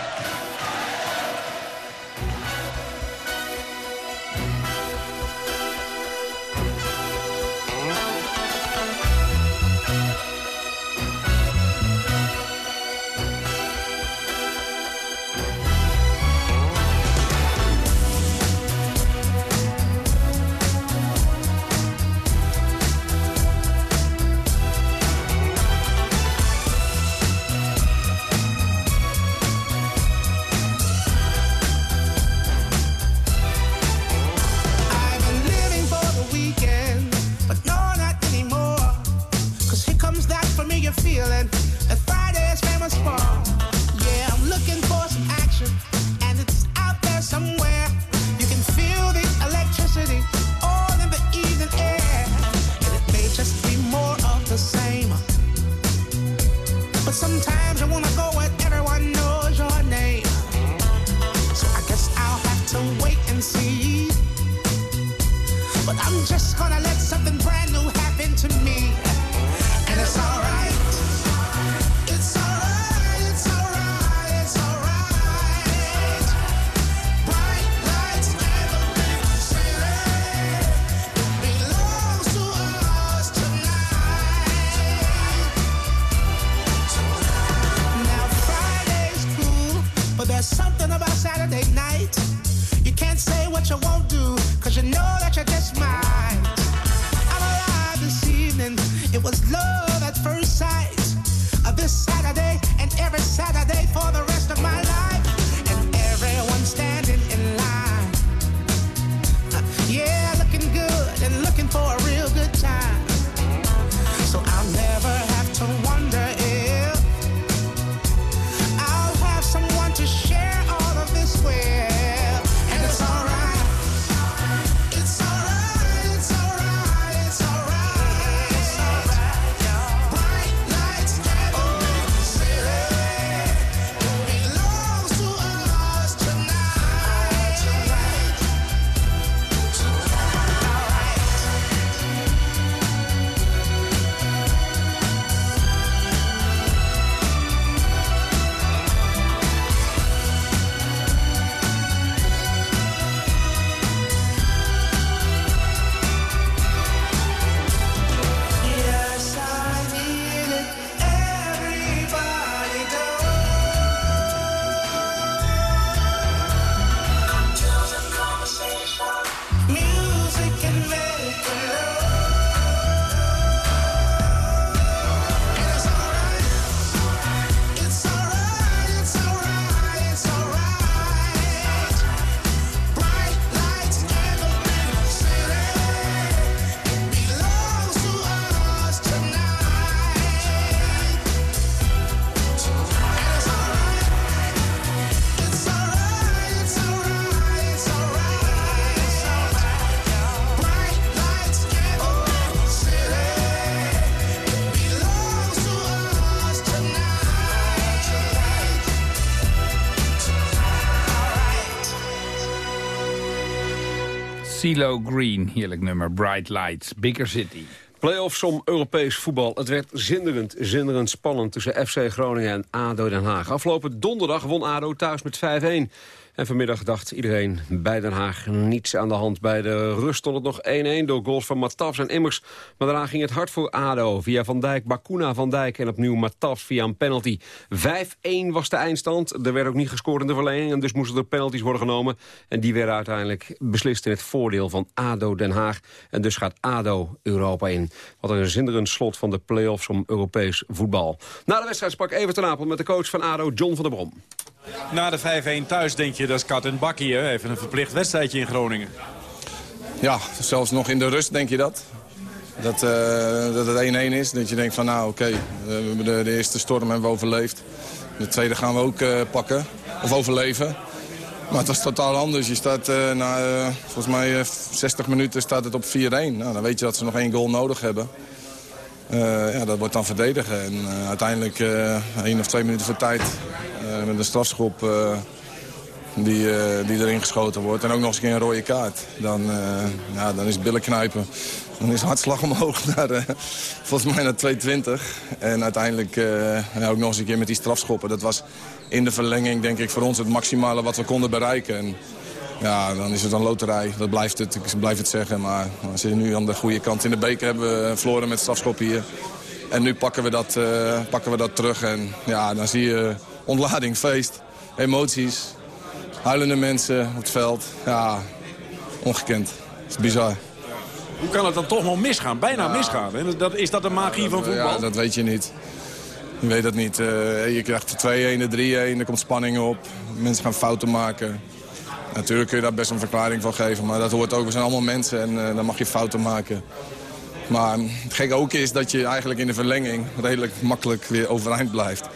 Saturday and every Saturday for the rest CeeLo Green, heerlijk nummer. Bright Lights, Bigger City. Playoffs om Europees voetbal. Het werd zinderend, zinderend spannend tussen FC Groningen en ADO Den Haag. Afgelopen donderdag won ADO thuis met 5-1. En vanmiddag dacht iedereen bij Den Haag niets aan de hand. Bij de rust stond het nog 1-1 door goals van Matafs en Immers. Maar daarna ging het hard voor ADO. Via Van Dijk, Bakuna Van Dijk en opnieuw Matafs via een penalty. 5-1 was de eindstand. Er werd ook niet gescoord in de verlenging. En dus moesten er penalties worden genomen. En die werden uiteindelijk beslist in het voordeel van ADO Den Haag. En dus gaat ADO Europa in. Wat een zinderend slot van de play-offs om Europees voetbal. Na de wedstrijd sprak even ten Apel met de coach van ADO, John van der Brom. Na de 5-1 thuis denk je, dat is kat en bakkie. Hè? Even een verplicht wedstrijdje in Groningen. Ja, zelfs nog in de rust denk je dat. Dat, eh, dat het 1-1 is. Dat je denkt van nou oké, eh, de, eerste storm hebben we overleefd. De tweede gaan we ook eh, pakken. Of overleven. Maar het was totaal anders. Je staat eh, na volgens mij eh, 60 minuten staat het op 4-1. Nou, dan weet je dat ze nog één goal nodig hebben. Eh, ja, dat wordt dan verdedigen. En eh, uiteindelijk eh één of twee minuten voor tijd met een strafschop die, die erin geschoten wordt. En ook nog eens een rode kaart. Dan, ja, dan is billen knijpen. Dan is hartslag omhoog <laughs> naar, volgens mij naar 220. En uiteindelijk ja, ook nog eens een keer met die strafschoppen. Dat was in de verlenging denk ik voor ons het maximale wat we konden bereiken. En, ja, dan is het een loterij. Dat blijft het, ik blijf het zeggen. Maar we zitten nu aan de goede kant. In de beker hebben we verloren met strafschoppen hier. En nu pakken we dat, eh, pakken we dat terug. En ja, dan zie je ontlading, feest, emoties. Huilende mensen op het veld. Ja, ongekend. Het is bizar. Hoe kan het dan toch nog misgaan? Bijna misgaan. hè? Dat, is dat de magie van voetbal? Ja, dat weet je niet. Je weet dat niet. Eh, je krijgt de 2-1, de 3-1, er komt spanning op. Mensen gaan fouten maken. Natuurlijk kun je daar best een verklaring van geven, maar dat hoort ook. We zijn allemaal mensen en uh, dan mag je fouten maken. Maar het gekke ook is dat je eigenlijk in de verlenging redelijk makkelijk weer overeind blijft.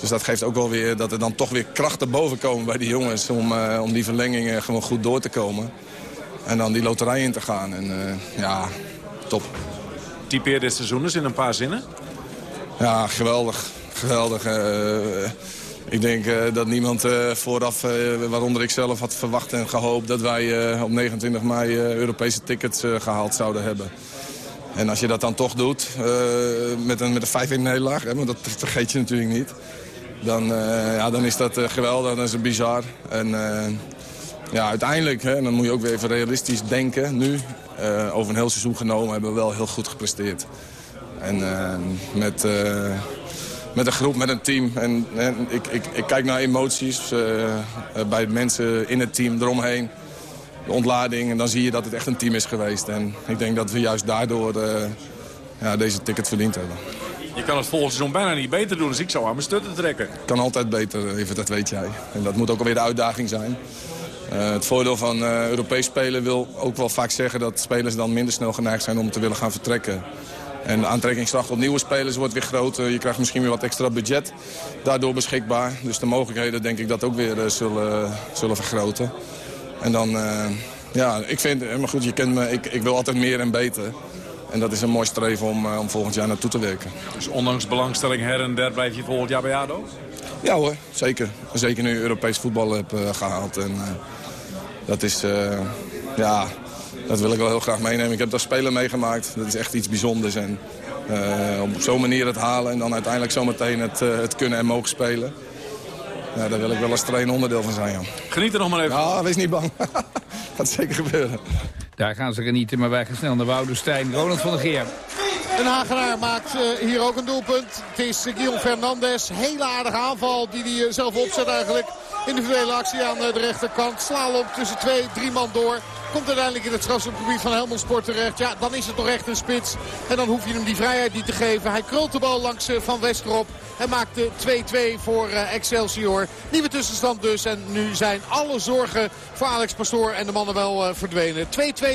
Dus dat geeft ook wel weer dat er dan toch weer krachten boven komen bij die jongens... om, uh, om die verlengingen gewoon goed door te komen. En dan die loterij in te gaan. En uh, ja, top. Typeer dit seizoen eens in een paar zinnen? Ja, geweldig. Geweldig. Uh, ik denk uh, dat niemand uh, vooraf, uh, waaronder ik zelf, had verwacht en gehoopt... dat wij op 29 mei Europese tickets gehaald zouden hebben. En als je dat dan toch doet, met een, met een 5 in nederlaag, want dat vergeet je natuurlijk niet... dan, ja, dan is dat geweldig, dan is het bizar. En ja, uiteindelijk, hè, dan moet je ook weer even realistisch denken nu... over een heel seizoen genomen hebben we wel heel goed gepresteerd. En met met een groep, met een team. En, en ik, ik, ik, kijk naar emoties uh, bij mensen in het team eromheen. De ontlading. En dan zie je dat het echt een team is geweest. En ik denk dat we juist daardoor uh, ja, deze ticket verdiend hebben. Je kan het volgend seizoen bijna niet beter doen, dus ik zou aan mijn stutten trekken. Kan altijd beter, even, dat weet jij. En dat moet ook alweer de uitdaging zijn. Uh, het voordeel van uh, Europees spelen wil ook wel vaak zeggen dat spelers dan minder snel geneigd zijn om te willen gaan vertrekken. En de aantrekkingskracht op nieuwe spelers wordt weer groter. Je krijgt misschien weer wat extra budget daardoor beschikbaar. Dus de mogelijkheden denk ik dat ook weer uh, zullen, zullen vergroten. En dan, uh, ja, ik vind, maar goed, je kent me, ik, ik wil altijd meer en beter. En dat is een mooi streven om, om volgend jaar naartoe te werken. Dus ondanks belangstelling her en der blijf je volgend jaar bij ADO? Ja hoor, zeker. Zeker nu Europees voetbal heb gehaald. En dat is, ja, dat wil ik wel heel graag meenemen. Ik heb daar spelen meegemaakt. Dat is echt iets bijzonders. En uh, op zo'n manier het halen en dan uiteindelijk zometeen het, uh, het kunnen en mogen spelen. Ja, daar wil ik wel als trainer onderdeel van zijn. Ja. Geniet er nog maar even. Ja, wees niet bang. <laughs> Gaat zeker gebeuren. Daar gaan ze genieten, maar wij gaan snel naar Woudenstein. Ronald van der Geer. Een Hagenaar maakt uh, hier ook een doelpunt. Het is Guillaume Fernandes. Hele aardige aanval die hij zelf opzet eigenlijk. Individuele actie aan de rechterkant. Slalom tussen twee, drie man door. Komt uiteindelijk in het strafschopgebied van Helmond Sport terecht. Ja, dan is het toch echt een spits. En dan hoef je hem die vrijheid niet te geven. Hij krult de bal langs Van Westerop. En maakt de 2-2 voor Excelsior. Nieuwe tussenstand dus. En nu zijn alle zorgen voor Alex Pastoor en de mannen wel uh, verdwenen. 2-2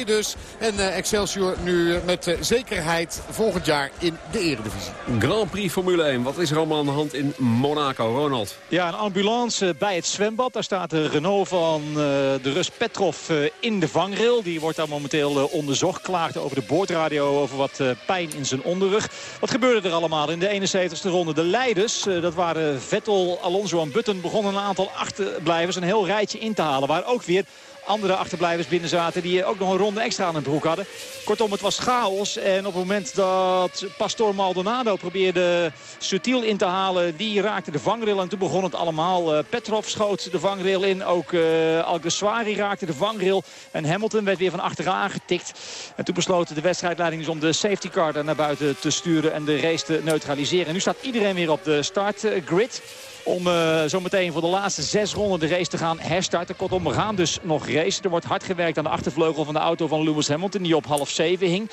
dus. En Excelsior nu met zekerheid volgend jaar in de eredivisie. Grand Prix Formule 1. Wat is er allemaal aan de hand in Monaco, Ronald? Ja, een ambulance bij het zwembad. Daar staat de Renault van de Rus Petrov in de vangrail. Die wordt daar momenteel onderzocht. Klaagde over de boordradio over wat pijn in zijn onderrug. Wat gebeurde er allemaal in de 71ste ronde? De leiders, dat waren Vettel, Alonso en Button, begonnen een aantal achterblijvers een heel rijtje in te halen. Waar ook weer andere achterblijvers binnen zaten die ook nog een ronde extra aan hun broek hadden. Kortom, het was chaos. En op het moment dat Pastor Maldonado probeerde subtiel in te halen... die raakte de vangrail en toen begon het allemaal. Uh, Petrov schoot de vangrail in. Ook uh, Alguersuari raakte de vangrail. En Hamilton werd weer van achteraan getikt. En toen besloot de wedstrijdleiding dus om de safety car naar buiten te sturen... en de race te neutraliseren. En nu staat iedereen weer op de startgrid om uh, zometeen voor de laatste zes ronden de race te gaan herstarten. Kortom, we gaan dus nog racen. Er wordt hard gewerkt aan de achtervleugel van de auto van Lewis Hamilton... die op half zeven hing.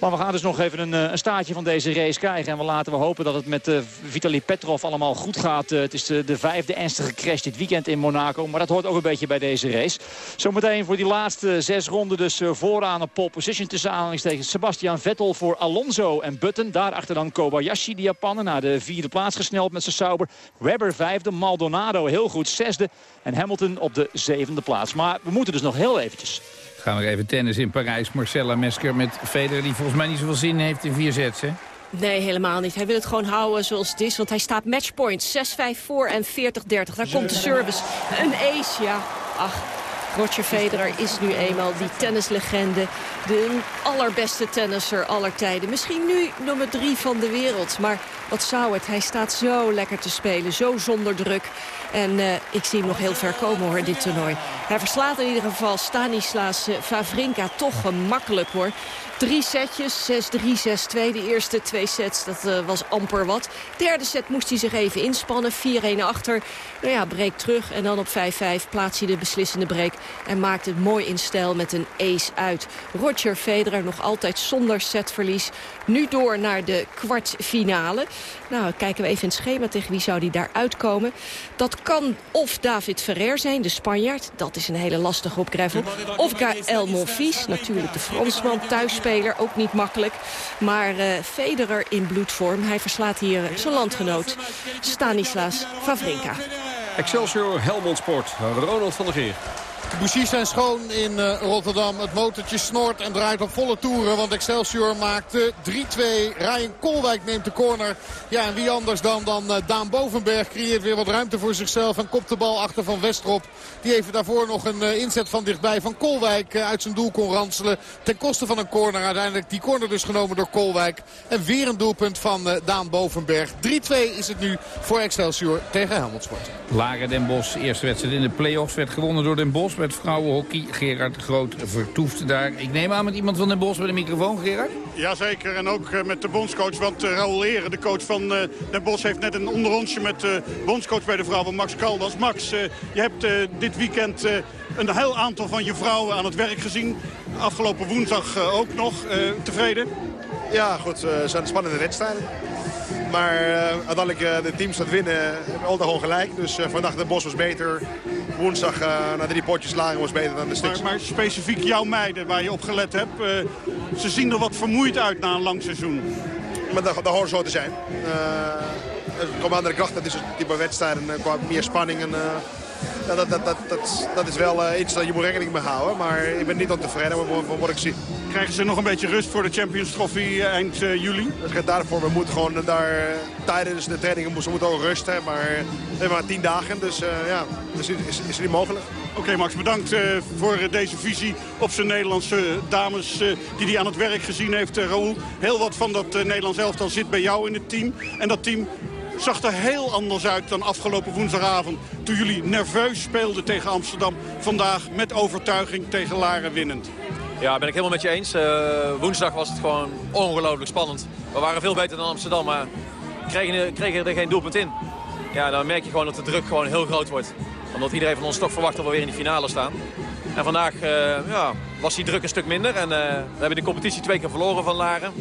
Maar we gaan dus nog even een, een staartje van deze race krijgen. En we laten we hopen dat het met uh, Vitaly Petrov allemaal goed gaat. Het is de, de, vijfde ernstige crash dit weekend in Monaco. Maar dat hoort ook een beetje bij deze race. Zometeen voor die laatste zes ronden dus vooraan op pole position tussen aanhalingstekens. Sebastian Vettel voor Alonso en Button. Daarachter dan Kobayashi, de Japaner, naar de vierde plaats gesneld met zijn Sauber. Webber vijfde, Maldonado heel goed zesde. En Hamilton op de zevende plaats. Maar we moeten dus nog heel eventjes. Gaan we even tennis in Parijs. Marcella Mesker met Federer die volgens mij niet zoveel zin heeft in vier sets, hè? Nee, helemaal niet. Hij wil het gewoon houden zoals het is. Want hij staat matchpoint 6-5 voor en 40-30. Daar komt de service. Een ace, ja. Ach, Roger Federer is nu eenmaal die tennislegende. De allerbeste tennisser aller tijden. Misschien nu nummer drie van de wereld. Maar wat zou het? Hij staat zo lekker te spelen. Zo zonder druk. En uh, ik zie hem nog heel ver komen hoor, dit toernooi. Hij verslaat in ieder geval Stanislas Favrinka toch gemakkelijk hoor. Drie setjes, 6-3, 6-2. De eerste twee sets, dat uh, was amper wat. Derde set moest hij zich even inspannen. 4-1 achter. Nou ja, breek terug. En dan op 5-5 plaatst hij de beslissende break. en maakt het mooi in stijl met een ace uit. Roger Federer nog altijd zonder setverlies. Nu door naar de kwartfinale. Nou, kijken we even in het schema tegen wie zou die daar uitkomen. Dat kan of David Ferrer zijn, de Spanjaard. Dat is een hele lastige op. Of Gaël Monfils, natuurlijk de Fransman, thuisspeler. Ook niet makkelijk. Maar uh, Federer in bloedvorm. Hij verslaat hier zijn landgenoot Stanislas Wawrinka. Excelsior Helmond Sport, Ronald van der Geer. De bougies zijn schoon in uh, Rotterdam. Het motortje snort en draait op volle toeren. Want Excelsior maakt 3-2. Ryan Kolwijk neemt de corner. Ja, en wie anders dan, dan uh, Daan Bovenberg creëert weer wat ruimte voor zichzelf. En kopt de bal achter van Westrop. Die even daarvoor nog een uh, inzet van dichtbij van Kolwijk uit zijn doel kon ranselen. Ten koste van een corner. Uiteindelijk die corner dus genomen door Kolwijk. En weer een doelpunt van Daan Bovenberg. 3-2 is het nu voor Excelsior tegen Helmond Sport. Laren Den Bosch, eerste wedstrijd in de play-offs, werd gewonnen door Den Bosch met vrouwenhockey. Gerard Groot vertoefde daar. Ik neem aan met iemand van Den Bosch bij de microfoon, Gerard? Jazeker, en ook met de bondscoach. Want uh, Raoul Eren, de coach van uh, Den Bosch, heeft net een onderrondje met de bondscoach bij de vrouwen, Max Caldas. Max, je hebt dit weekend een heel aantal van je vrouwen aan het werk gezien. Afgelopen woensdag ook nog. tevreden? Ja, goed. Het zijn spannende wedstrijden. Maar uh, uiteindelijk uh, de teams dat winnen hebben altijd gewoon gelijk. Dus uh, vandaag de Bos was beter. Woensdag na drie potjes lager was beter dan de Stiks. Maar, maar, specifiek jouw meiden waar je op gelet hebt. ze zien er wat vermoeid uit na een lang seizoen. Maar dat, dat hoort zo te zijn. er komen andere krachten. Dat is een type wedstrijden qua meer spanning. En, dat, dat, dat, dat, dat is wel uh, iets dat je moet rekening mee houden. Maar ik ben niet ontevreden van wat ik zie. Krijgen ze nog een beetje rust voor de Champions Trophy eind uh, juli? Dat gaat daarvoor. We moeten gewoon daar tijdens de trainingen moeten, moeten ook rusten. Maar we hebben maar tien dagen. Dus uh, ja, dus is, is, is niet mogelijk. Oké okay, Max, bedankt voor deze visie op zijn Nederlandse dames die hij aan het werk gezien heeft. Raoul, heel wat van dat Nederlands elftal zit bij jou in het team. En dat team zag er heel anders uit dan afgelopen woensdagavond. Toen jullie nerveus speelden tegen Amsterdam. Vandaag met overtuiging tegen Laren winnend. Ja, ben ik helemaal met je eens. Uh, woensdag was het gewoon ongelooflijk spannend. We waren veel beter dan Amsterdam, maar kregen, kregen er geen doelpunt in. Ja, dan merk je gewoon dat de druk gewoon heel groot wordt. Omdat iedereen van ons toch verwacht dat we weer in de finale staan. En vandaag uh, ja, was die druk een stuk minder. En uh, we hebben de competitie twee keer verloren van Laren.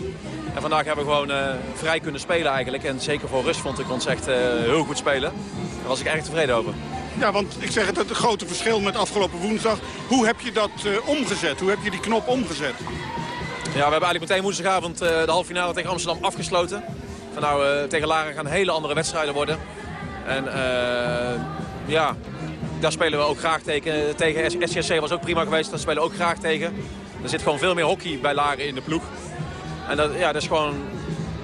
En vandaag hebben we gewoon uh, vrij kunnen spelen eigenlijk. En zeker voor rust vond ik ons echt heel goed spelen. Daar was ik erg tevreden over. Ja, want ik zeg het, het grote verschil met afgelopen woensdag. Hoe heb je dat omgezet? Hoe heb je die knop omgezet? Ja, we hebben eigenlijk meteen woensdagavond de halve finale tegen Amsterdam afgesloten. Van nou, tegen Laren gaan hele andere wedstrijden worden. En ja, daar spelen we ook graag tegen. Tegen SCSC was ook prima geweest, daar spelen we ook graag tegen. Er zit gewoon veel meer hockey bij Laren in de ploeg. En dat, ja, dat is gewoon,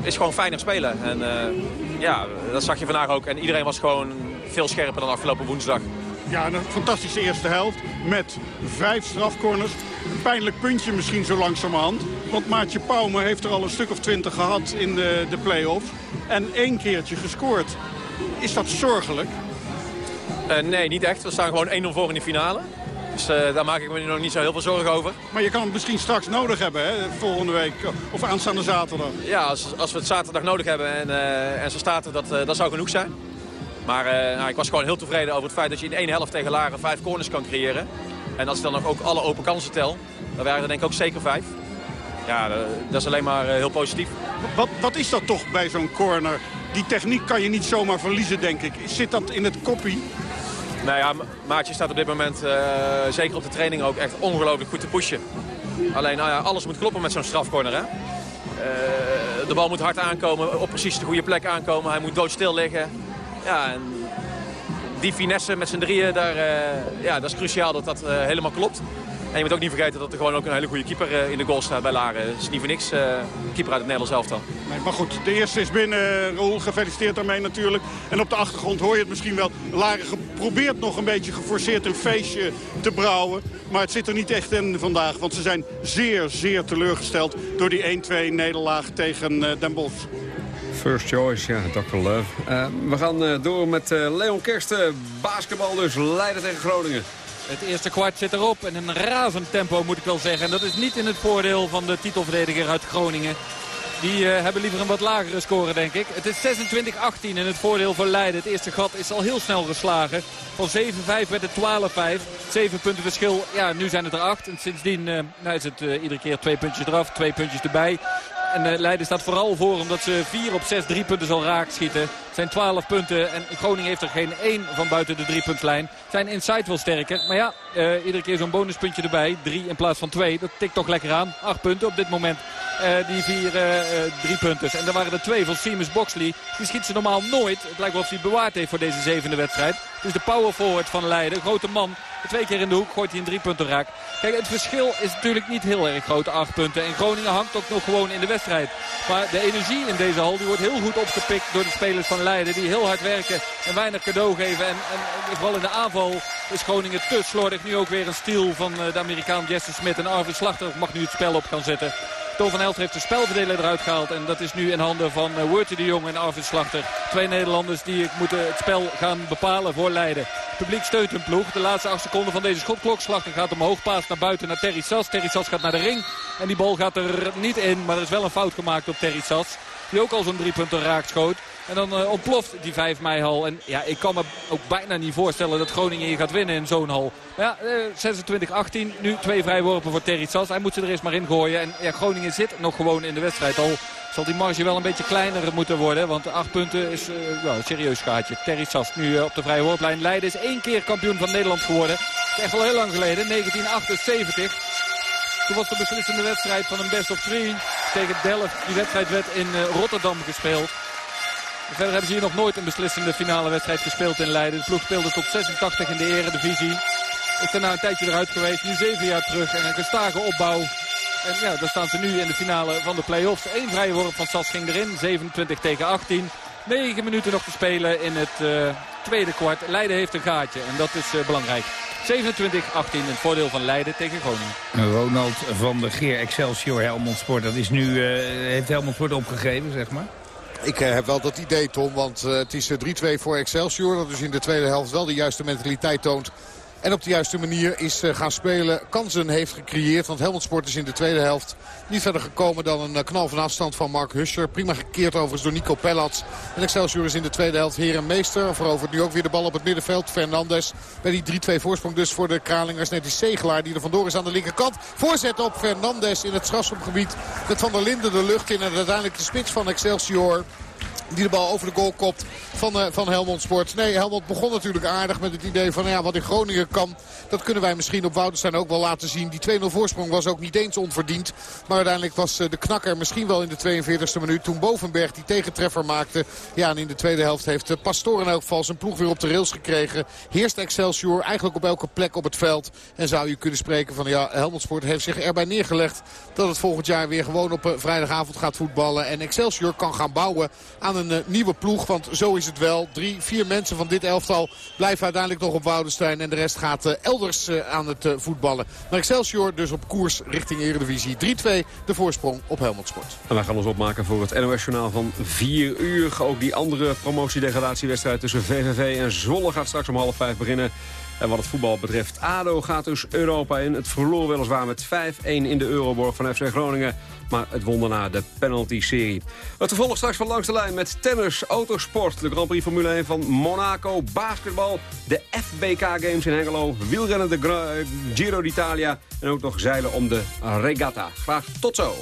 is gewoon fijner spelen. En uh, ja, dat zag je vandaag ook. En iedereen was gewoon veel scherper dan afgelopen woensdag. Ja, een fantastische eerste helft met vijf strafcorners. Een pijnlijk puntje misschien zo langzamerhand. Want Maartje Pauwme heeft er al een stuk of twintig gehad in de, de play-offs. En één keertje gescoord. Is dat zorgelijk? Uh, nee, niet echt. We staan gewoon 1-0 voor in de finale. Dus uh, daar maak ik me nog niet zo heel veel zorgen over. Maar je kan het misschien straks nodig hebben, hè? volgende week of aanstaande zaterdag. Ja, als, als we het zaterdag nodig hebben en, uh, en ze staat er, dat, uh, dat zou genoeg zijn. Maar nou, ik was gewoon heel tevreden over het feit dat je in één helft tegen Laren vijf corners kan creëren. En als ik dan ook alle open kansen tel, dan waren er denk ik ook zeker vijf. Ja, dat is alleen maar heel positief. Wat, wat is dat toch bij zo'n corner? Die techniek kan je niet zomaar verliezen, denk ik. Zit dat in het koppie? Nou ja, Maatje staat op dit moment, uh, zeker op de training ook, echt ongelooflijk goed te pushen. Alleen, nou ja, alles moet kloppen met zo'n strafcorner, hè. Uh, de bal moet hard aankomen, op precies de goede plek aankomen. Hij moet doodstil liggen. Ja, en die finesse met z'n drieën, daar, uh, ja, dat is cruciaal dat dat helemaal klopt. En je moet ook niet vergeten dat er gewoon ook een hele goede keeper uh, in de goal staat bij Laren. Dat is niet voor niks uh, keeper uit het Nederlands elftal. Nee, maar goed, de eerste is binnen. Roel, gefeliciteerd daarmee natuurlijk. En op de achtergrond hoor je het misschien wel. Laren probeert nog een beetje geforceerd een feestje te brouwen. Maar het zit er niet echt in vandaag. Want ze zijn zeer, zeer teleurgesteld door die 1-2 nederlaag tegen uh, Den Bosch. First choice, ja, Dr. Love. Uh, we gaan uh, door met uh, Leon Kersten. Basketbal dus, Leiden tegen Groningen. Het eerste kwart zit erop en een razend tempo moet ik wel zeggen. En dat is niet in het voordeel van de titelverdediger uit Groningen. Die eh, hebben liever een wat lagere score, denk ik. Het is 26-18 in het voordeel voor Leiden. Het eerste gat is al heel snel geslagen. Van 7-5 werd het 12-5. 7 punten verschil. Ja, nu zijn het er 8. En sindsdien uh, nou is het uh, iedere keer twee puntjes eraf, twee puntjes erbij. En uh, Leiden staat vooral voor omdat ze 4 op 6 drie punten zal raak schieten. Het zijn 12 punten en Groningen heeft er geen 1 van buiten de driepuntslijn. Zijn inside wel sterker. Maar ja, uh, iedere keer zo'n bonuspuntje erbij. 3 in plaats van 2. Dat tikt toch lekker aan. 8 punten op dit moment. Uh, die vier drie punten. En daar waren er twee van Seamus Boxley. Die schiet ze normaal nooit. Het lijkt wel of hij bewaard heeft voor deze zevende wedstrijd. Is de power forward van Leiden. Grote man. Twee keer in de hoek gooit hij een drie punten raak. Kijk, het verschil is natuurlijk niet heel erg groot. Acht punten. En Groningen hangt ook nog gewoon in de wedstrijd. Maar de energie in deze hal die wordt heel goed opgepikt door de spelers van Leiden. Die heel hard werken en weinig cadeau geven. En, en vooral in de aanval is Groningen te slordig. Nu ook weer een stiel van de Amerikaan Jesse Smit. En Arvid Slachter mag nu het spel op gaan zetten. Toon van Helft heeft de spelverdeler eruit gehaald. En dat is nu in handen van uh, de Jong en Arvid Slachter. Twee Nederlanders die moeten het spel gaan bepalen voor Leiden. Het publiek steunt hun ploeg. De laatste acht seconden van deze schotklok. Slachter gaat omhoog, paast naar buiten naar Terry Sas. Terry Sas gaat naar de ring. En die bal gaat er niet in. Maar er is wel een fout gemaakt op Terry Sas. Die ook al zo'n drie punten raakt schoot. En dan uh, ontploft die 5 mei hal. En ja, ik kan me ook bijna niet voorstellen dat Groningen hier gaat winnen in zo'n hal. Ja, uh, 26-18. Nu twee vrijworpen voor Terry Sas. Hij moet ze er eens maar in gooien. En ja, Groningen zit nog gewoon in de wedstrijd al. Zal die marge wel een beetje kleiner moeten worden. Want de acht punten is uh, wel een serieus gaatje. Terry Sas nu op de vrije worplijn. Leiden is één keer kampioen van Nederland geworden. Echt al heel lang geleden. 1978. Toen was de beslissende wedstrijd van een best of three tegen Delft. Die wedstrijd werd in Rotterdam gespeeld. Verder hebben ze hier nog nooit een beslissende finale wedstrijd gespeeld in Leiden. De ploeg speelde tot 86 in de eredivisie. Is daarna een tijdje eruit geweest. Nu zeven jaar terug en een gestage opbouw. En ja, daar staan ze nu in de finale van de play-offs. Eén vrije worp van Sas ging erin. 27 tegen 18. 9 minuten nog te spelen in het uh, tweede kwart. Leiden heeft een gaatje en dat is uh, belangrijk. 27-18 in het voordeel van Leiden tegen Groningen. Ronald van der Geer, Excelsior, Helmond Sport. Dat is nu, uh, heeft Helmond Sport opgegeven, zeg maar? Ik uh, heb wel dat idee, Tom. Want uh, het is 3-2 voor Excelsior. Dat dus in de tweede helft wel de juiste mentaliteit toont. En op de juiste manier is uh, gaan spelen. Kansen heeft gecreëerd. Want Helmond Sport is in de tweede helft niet verder gekomen dan een knal van afstand van Mark Huscher. Prima gekeerd overigens door Nico Pellats. En Excelsior is in de tweede helft heer en meester. Verovert nu ook weer de bal op het middenveld. Fernandes bij die 3-2 voorsprong dus voor de Kralingers. Net die Segelaar die er vandoor is aan de linkerkant. Voorzet op Fernandes in het strafschopgebied. Met Van der Linden de lucht in. En uiteindelijk de spits van Excelsior. Die de bal over de goal kopt van, uh, van Helmond Sport. Nee, Helmond begon natuurlijk aardig met het idee van ja, wat in Groningen kan. Dat kunnen wij misschien op Woudenstein ook wel laten zien. Die 2-0 voorsprong was ook niet eens onverdiend. Maar uiteindelijk was uh, de knakker misschien wel in de 42e minuut. Toen Bovenberg die tegentreffer maakte. Ja, en in de tweede helft heeft uh, Pastoor in elk geval zijn ploeg weer op de rails gekregen. Heerst Excelsior eigenlijk op elke plek op het veld. En zou je kunnen spreken van ja, Helmond Sport heeft zich erbij neergelegd. Dat het volgend jaar weer gewoon op vrijdagavond gaat voetballen. En Excelsior kan gaan bouwen aan een uh, nieuwe ploeg. Want zo is het wel. Drie, vier mensen van dit elftal blijven uiteindelijk nog op Woudenstein. En de rest gaat uh, elders uh, aan het voetballen. Maar Excelsior dus op koers richting Eredivisie. 3-2 de voorsprong op Helmond Sport. En wij gaan ons opmaken voor het NOS-journaal van 4 uur. Ook die andere promotiedegradatiewedstrijd tussen VVV en Zwolle gaat straks om half 5 beginnen. En wat het voetbal betreft, ADO gaat dus Europa in. Het verloor weliswaar met 5-1 in de Euroborg van FC Groningen. Maar het won daarna de penalty-serie. Het vervolg straks van langs de lijn met tennis, autosport... de Grand Prix Formule 1 van Monaco, basketbal... de FBK Games in Hengelo, wielrennen de Giro d'Italia... en ook nog zeilen om de regatta. Graag tot zo.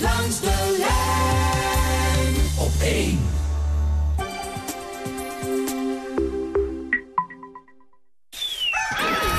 Langs de lijn op 1.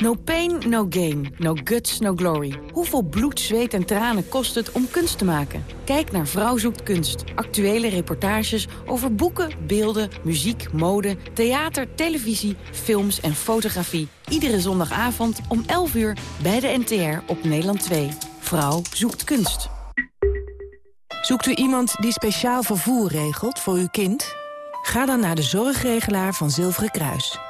No pain, no gain. No guts, no glory. Hoeveel bloed, zweet en tranen kost het om kunst te maken? Kijk naar Vrouw zoekt kunst. Actuele reportages over boeken, beelden, muziek, mode, theater, televisie, films en fotografie. Iedere zondagavond om 11 uur bij de NTR op Nederland 2. Vrouw zoekt kunst. Zoekt u iemand die speciaal vervoer regelt voor uw kind? Ga dan naar de zorgregelaar van Zilveren Kruis.